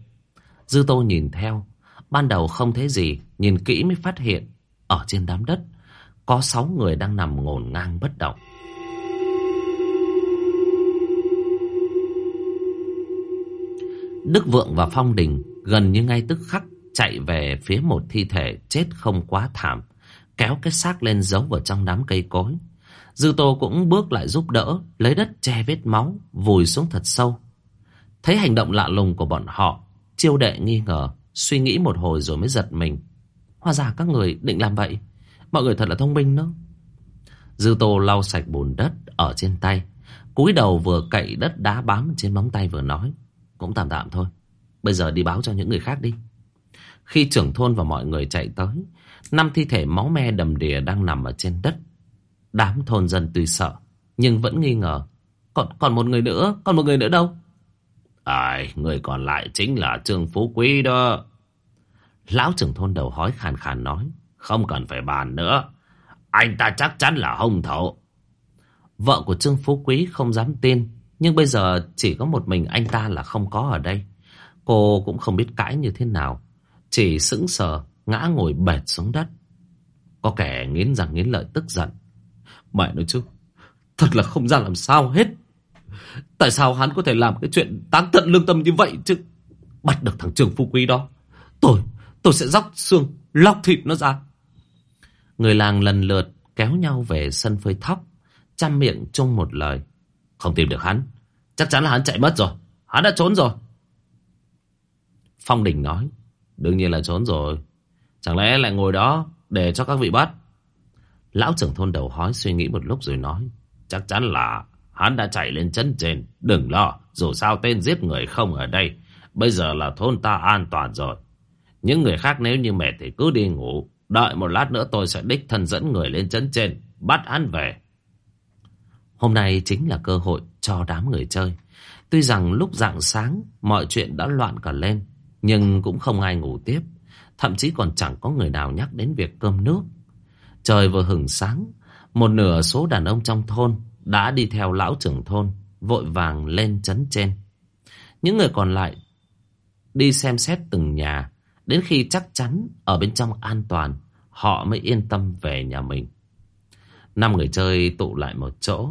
Speaker 1: Dư Tô nhìn theo. Ban đầu không thấy gì, nhìn kỹ mới phát hiện. Ở trên đám đất, có sáu người đang nằm ngổn ngang bất động. Đức Vượng và Phong Đình gần như ngay tức khắc chạy về phía một thi thể chết không quá thảm, kéo cái xác lên giấu vào trong đám cây cối. Dư Tô cũng bước lại giúp đỡ, lấy đất che vết máu, vùi xuống thật sâu. Thấy hành động lạ lùng của bọn họ, chiêu đệ nghi ngờ, suy nghĩ một hồi rồi mới giật mình. Hóa ra các người định làm vậy, mọi người thật là thông minh đó. Dư Tô lau sạch bùn đất ở trên tay, cúi đầu vừa cậy đất đá bám trên móng tay vừa nói. Cũng tạm tạm thôi, bây giờ đi báo cho những người khác đi. Khi trưởng thôn và mọi người chạy tới, năm thi thể máu me đầm đìa đang nằm ở trên đất. Đám thôn dân tuy sợ, nhưng vẫn nghi ngờ. Còn còn một người nữa, còn một người nữa đâu? Ai, người còn lại chính là Trương Phú Quý đó. Lão trưởng thôn đầu hói khàn khàn nói, không cần phải bàn nữa. Anh ta chắc chắn là hung thủ. Vợ của Trương Phú Quý không dám tin, nhưng bây giờ chỉ có một mình anh ta là không có ở đây. Cô cũng không biết cãi như thế nào. Chỉ sững sờ, ngã ngồi bệt xuống đất. Có kẻ nghiến răng nghiến lợi tức giận. Mẹ nói chứ, thật là không ra làm sao hết. Tại sao hắn có thể làm cái chuyện tán tận lương tâm như vậy chứ? Bắt được thằng Trường Phu Quý đó. Tôi, tôi sẽ róc xương, lóc thịt nó ra. Người làng lần lượt kéo nhau về sân phơi thóc, chăm miệng chung một lời. Không tìm được hắn, chắc chắn là hắn chạy mất rồi, hắn đã trốn rồi. Phong Đình nói, đương nhiên là trốn rồi. Chẳng lẽ lại ngồi đó để cho các vị bắt? Lão trưởng thôn đầu hói suy nghĩ một lúc rồi nói, chắc chắn là hắn đã chạy lên chân trên, đừng lo, dù sao tên giết người không ở đây. Bây giờ là thôn ta an toàn rồi. Những người khác nếu như mệt thì cứ đi ngủ. Đợi một lát nữa tôi sẽ đích thân dẫn người lên chân trên, bắt hắn về. Hôm nay chính là cơ hội cho đám người chơi. Tuy rằng lúc rạng sáng mọi chuyện đã loạn cả lên, nhưng cũng không ai ngủ tiếp. Thậm chí còn chẳng có người nào nhắc đến việc cơm nước. Trời vừa hừng sáng, một nửa số đàn ông trong thôn đã đi theo lão trưởng thôn, vội vàng lên chấn trên. Những người còn lại đi xem xét từng nhà, đến khi chắc chắn ở bên trong an toàn, họ mới yên tâm về nhà mình. Năm người chơi tụ lại một chỗ.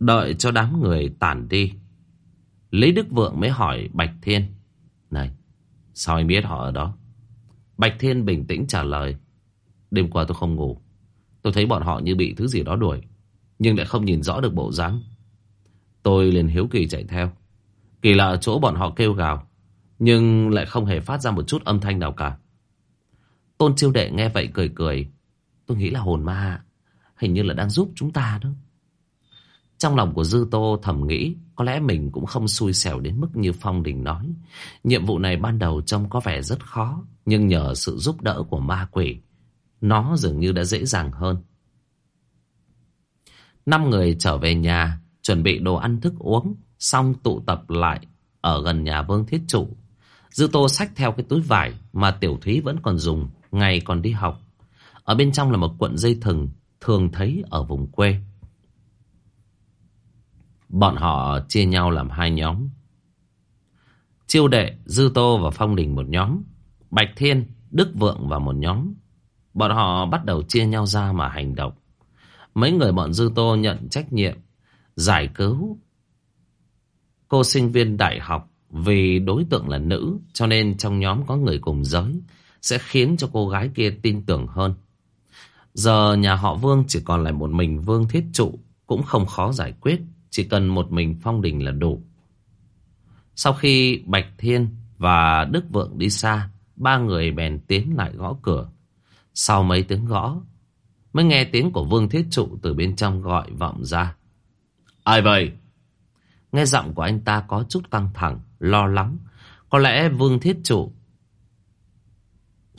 Speaker 1: Đợi cho đám người tản đi. Lý Đức Vượng mới hỏi Bạch Thiên. Này, sao anh biết họ ở đó? Bạch Thiên bình tĩnh trả lời. Đêm qua tôi không ngủ. Tôi thấy bọn họ như bị thứ gì đó đuổi. Nhưng lại không nhìn rõ được bộ dáng. Tôi liền hiếu kỳ chạy theo. Kỳ lạ chỗ bọn họ kêu gào. Nhưng lại không hề phát ra một chút âm thanh nào cả. Tôn chiêu đệ nghe vậy cười cười. Tôi nghĩ là hồn ma. Hình như là đang giúp chúng ta đó. Trong lòng của Dư Tô thầm nghĩ có lẽ mình cũng không xui xẻo đến mức như Phong Đình nói. Nhiệm vụ này ban đầu trông có vẻ rất khó, nhưng nhờ sự giúp đỡ của ma quỷ, nó dường như đã dễ dàng hơn. Năm người trở về nhà, chuẩn bị đồ ăn thức uống, xong tụ tập lại ở gần nhà Vương Thiết Trụ. Dư Tô xách theo cái túi vải mà Tiểu Thúy vẫn còn dùng ngày còn đi học. Ở bên trong là một cuộn dây thừng thường thấy ở vùng quê. Bọn họ chia nhau làm hai nhóm. Chiêu đệ, Dư Tô và Phong Đình một nhóm. Bạch Thiên, Đức Vượng và một nhóm. Bọn họ bắt đầu chia nhau ra mà hành động. Mấy người bọn Dư Tô nhận trách nhiệm giải cứu cô sinh viên đại học vì đối tượng là nữ cho nên trong nhóm có người cùng giới sẽ khiến cho cô gái kia tin tưởng hơn. Giờ nhà họ Vương chỉ còn lại một mình Vương Thiết Trụ cũng không khó giải quyết, chỉ cần một mình Phong Đình là đủ. Sau khi Bạch Thiên và Đức Vượng đi xa, ba người bèn tiến lại gõ cửa. Sau mấy tiếng gõ, mới nghe tiếng của Vương Thiết Trụ từ bên trong gọi vọng ra. Ai vậy? Nghe giọng của anh ta có chút căng thẳng, lo lắng. Có lẽ Vương Thiết Trụ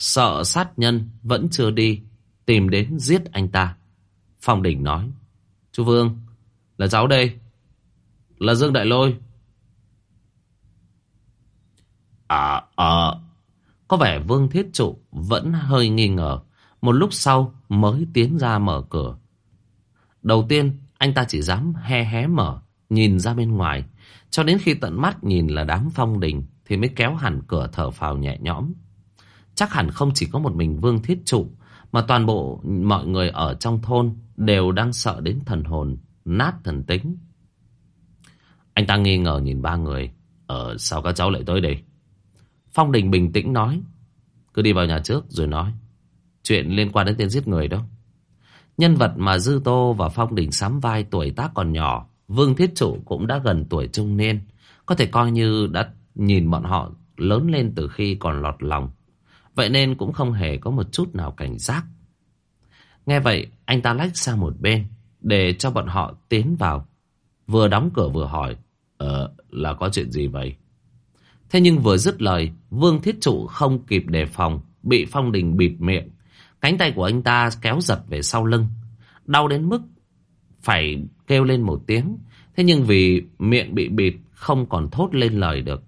Speaker 1: sợ sát nhân vẫn chưa đi, tìm đến giết anh ta. Phong Đình nói, Chú Vương, là cháu đây, là Dương Đại Lôi. À, à, có vẻ Vương Thiết Trụ vẫn hơi nghi ngờ. Một lúc sau mới tiến ra mở cửa. Đầu tiên, anh ta chỉ dám he hé mở, nhìn ra bên ngoài. Cho đến khi tận mắt nhìn là đám phong đình, thì mới kéo hẳn cửa thở phào nhẹ nhõm. Chắc hẳn không chỉ có một mình Vương Thiết Trụ, mà toàn bộ mọi người ở trong thôn đều đang sợ đến thần hồn, nát thần tính. Anh ta nghi ngờ nhìn ba người. Ờ, sao các cháu lại tới đây? Phong Đình bình tĩnh nói. Cứ đi vào nhà trước rồi nói. Chuyện liên quan đến tên giết người đó. Nhân vật mà Dư Tô và Phong Đình sắm vai tuổi tác còn nhỏ. Vương Thiết Trụ cũng đã gần tuổi trung niên. Có thể coi như đã nhìn bọn họ lớn lên từ khi còn lọt lòng. Vậy nên cũng không hề có một chút nào cảnh giác. Nghe vậy, anh ta lách sang một bên để cho bọn họ tiến vào. Vừa đóng cửa vừa hỏi, Ờ, là có chuyện gì vậy? Thế nhưng vừa dứt lời, Vương Thiết Trụ không kịp đề phòng, bị Phong Đình bịt miệng. Cánh tay của anh ta kéo giật về sau lưng. Đau đến mức phải kêu lên một tiếng. Thế nhưng vì miệng bị bịt không còn thốt lên lời được.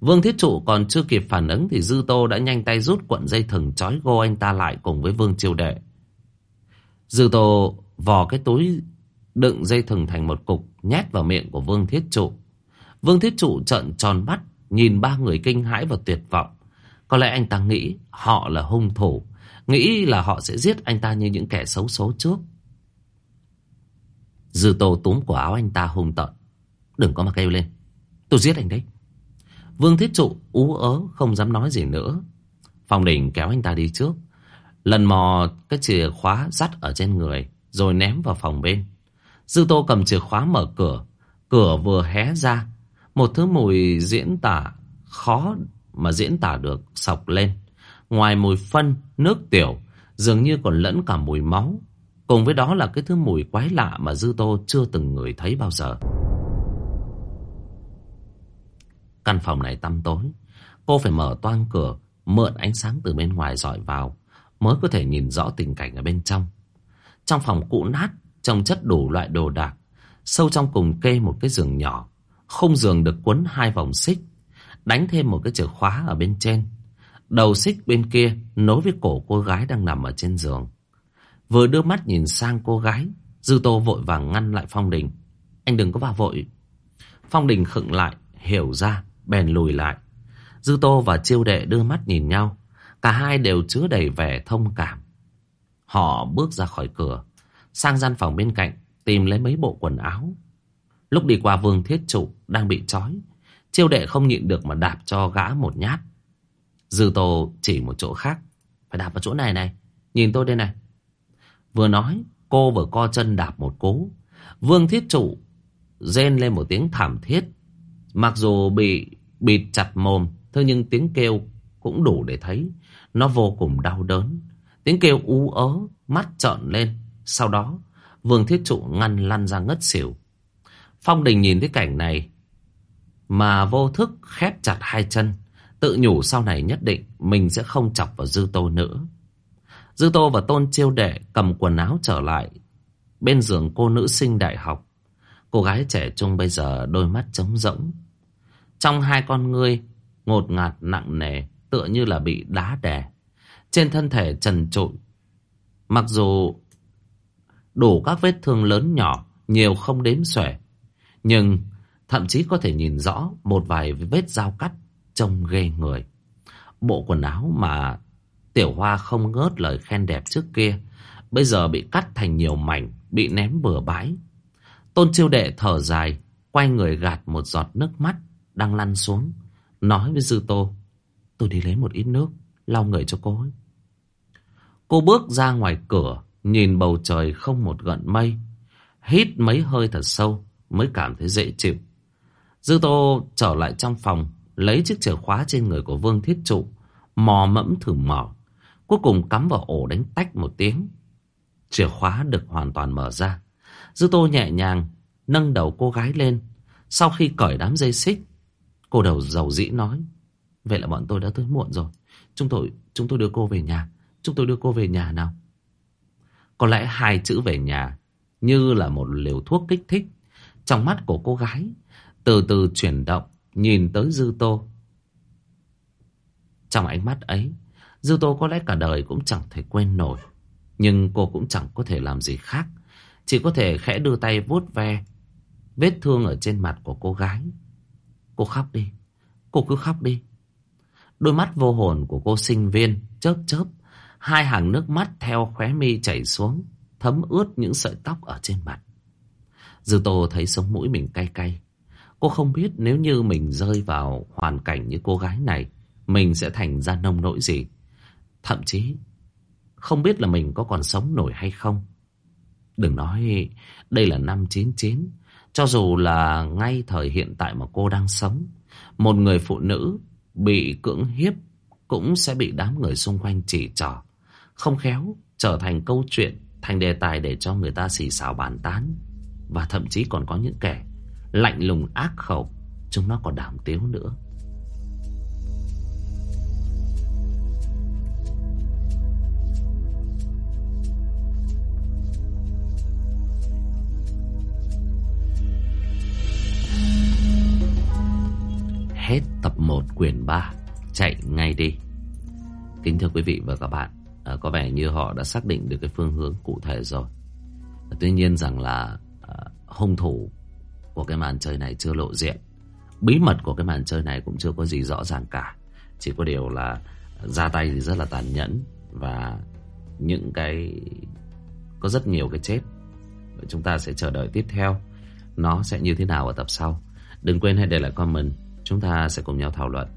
Speaker 1: Vương Thiết Trụ còn chưa kịp phản ứng thì Dư Tô đã nhanh tay rút cuộn dây thừng trói gô anh ta lại cùng với Vương Chiêu Đệ. Dư Tô vò cái túi đựng dây thừng thành một cục nhét vào miệng của Vương Thiết Trụ. Vương Thiết Trụ trợn tròn mắt nhìn ba người kinh hãi và tuyệt vọng. Có lẽ anh ta nghĩ họ là hung thủ, nghĩ là họ sẽ giết anh ta như những kẻ xấu số trước. Dư Tô túm của áo anh ta hung tợn. Đừng có mà kêu lên, tôi giết anh đấy. Vương Thiết Trụ ú ớ không dám nói gì nữa. Phong Đình kéo anh ta đi trước. Lần mò cái chìa khóa dắt ở trên người rồi ném vào phòng bên. Dư Tô cầm chìa khóa mở cửa. Cửa vừa hé ra. Một thứ mùi diễn tả khó mà diễn tả được sọc lên. Ngoài mùi phân, nước tiểu, dường như còn lẫn cả mùi máu. Cùng với đó là cái thứ mùi quái lạ mà Dư Tô chưa từng người thấy bao giờ. Căn phòng này tăm tối. Cô phải mở toang cửa, mượn ánh sáng từ bên ngoài dọi vào, mới có thể nhìn rõ tình cảnh ở bên trong. Trong phòng cũ nát, trong chất đủ loại đồ đạc. Sâu trong cùng kê một cái giường nhỏ. Khung giường được quấn hai vòng xích. Đánh thêm một cái chìa khóa ở bên trên. Đầu xích bên kia nối với cổ cô gái đang nằm ở trên giường. Vừa đưa mắt nhìn sang cô gái, Dư Tô vội vàng ngăn lại Phong Đình. Anh đừng có vào vội. Phong Đình khựng lại, hiểu ra, bèn lùi lại. Dư Tô và Chiêu Đệ đưa mắt nhìn nhau. Cả hai đều chứa đầy vẻ thông cảm. Họ bước ra khỏi cửa, sang gian phòng bên cạnh, tìm lấy mấy bộ quần áo. Lúc đi qua vương thiết trụ, đang bị trói. Chiêu đệ không nhịn được mà đạp cho gã một nhát. Dư Tô chỉ một chỗ khác. Phải đạp vào chỗ này này. Nhìn tôi đây này. Vừa nói, cô vừa co chân đạp một cú. Vương thiết trụ rên lên một tiếng thảm thiết. Mặc dù bị bịt chặt mồm, thế nhưng tiếng kêu cũng đủ để thấy. Nó vô cùng đau đớn. Tiếng kêu ú ớ, mắt trợn lên. Sau đó, Vương Thiết Trụ ngăn lăn ra ngất xỉu. Phong Đình nhìn thấy cảnh này mà vô thức khép chặt hai chân, tự nhủ sau này nhất định mình sẽ không chọc vào Dư Tô nữa. Dư Tô và Tôn Chiêu Đệ cầm quần áo trở lại bên giường cô nữ sinh đại học. Cô gái trẻ trung bây giờ đôi mắt trống rỗng. Trong hai con ngươi ngột ngạt nặng nề tựa như là bị đá đè. Trên thân thể trần trụi. Mặc dù đủ các vết thương lớn nhỏ, nhiều không đếm xuể. Nhưng thậm chí có thể nhìn rõ một vài vết dao cắt trông ghê người. Bộ quần áo mà Tiểu Hoa không ngớt lời khen đẹp trước kia, bây giờ bị cắt thành nhiều mảnh, bị ném bừa bãi. Tôn chiêu đệ thở dài, quay người gạt một giọt nước mắt đang lăn xuống, nói với Dư Tô, tôi đi lấy một ít nước, lau người cho cô ấy. Cô bước ra ngoài cửa, nhìn bầu trời không một gợn mây, hít mấy hơi thật sâu mới cảm thấy dễ chịu. Dư Tô trở lại trong phòng, lấy chiếc chìa khóa trên người của Vương Thiết Trụ, mò mẫm thử mở. Cuối cùng cắm vào ổ đánh tách một tiếng. Chìa khóa được hoàn toàn mở ra. Dư Tô nhẹ nhàng nâng đầu cô gái lên. Sau khi cởi đám dây xích, cô đầu dầu dĩ nói. Vậy là bọn tôi đã tới muộn rồi. Chúng tôi chúng tôi đưa cô về nhà. Chúng tôi đưa cô về nhà nào. Có lẽ hai chữ về nhà như là một liều thuốc kích thích. Trong mắt của cô gái từ từ chuyển động, nhìn tới Dư Tô. Trong ánh mắt ấy, Dư Tô có lẽ cả đời cũng chẳng thể quên nổi. Nhưng cô cũng chẳng có thể làm gì khác. Chỉ có thể khẽ đưa tay vuốt ve vết thương ở trên mặt của cô gái. Cô khóc đi. Cô cứ khóc đi. Đôi mắt vô hồn của cô sinh viên chớp chớp. Hai hàng nước mắt theo khóe mi chảy xuống. Thấm ướt những sợi tóc ở trên mặt. Dư Tô thấy sống mũi mình cay cay. Cô không biết nếu như mình rơi vào hoàn cảnh như cô gái này, mình sẽ thành ra nông nỗi gì. Thậm chí, không biết là mình có còn sống nổi hay không. Đừng nói đây là năm 99, cho dù là ngay thời hiện tại mà cô đang sống, một người phụ nữ bị cưỡng hiếp cũng sẽ bị đám người xung quanh chỉ trỏ. Không khéo trở thành câu chuyện, thành đề tài để cho người ta xì xào bàn tán. Và thậm chí còn có những kẻ lạnh lùng ác khẩu, chúng nó còn đảm tiếu nữa. Hết tập 1 quyển 3 Chạy ngay đi Kính thưa quý vị và các bạn à, Có vẻ như họ đã xác định được cái phương hướng cụ thể rồi. Tuy nhiên rằng là à, hung thủ của cái màn chơi này chưa lộ diện. Bí mật của cái màn chơi này cũng chưa có gì rõ ràng cả. Chỉ có điều là ra tay thì rất là tàn nhẫn Và những cái Có rất nhiều cái chết. Chúng ta sẽ chờ đợi tiếp theo. Nó sẽ như thế nào ở tập sau? Đừng quên hãy để lại comment. Chúng ta sẽ cùng nhau thảo luận.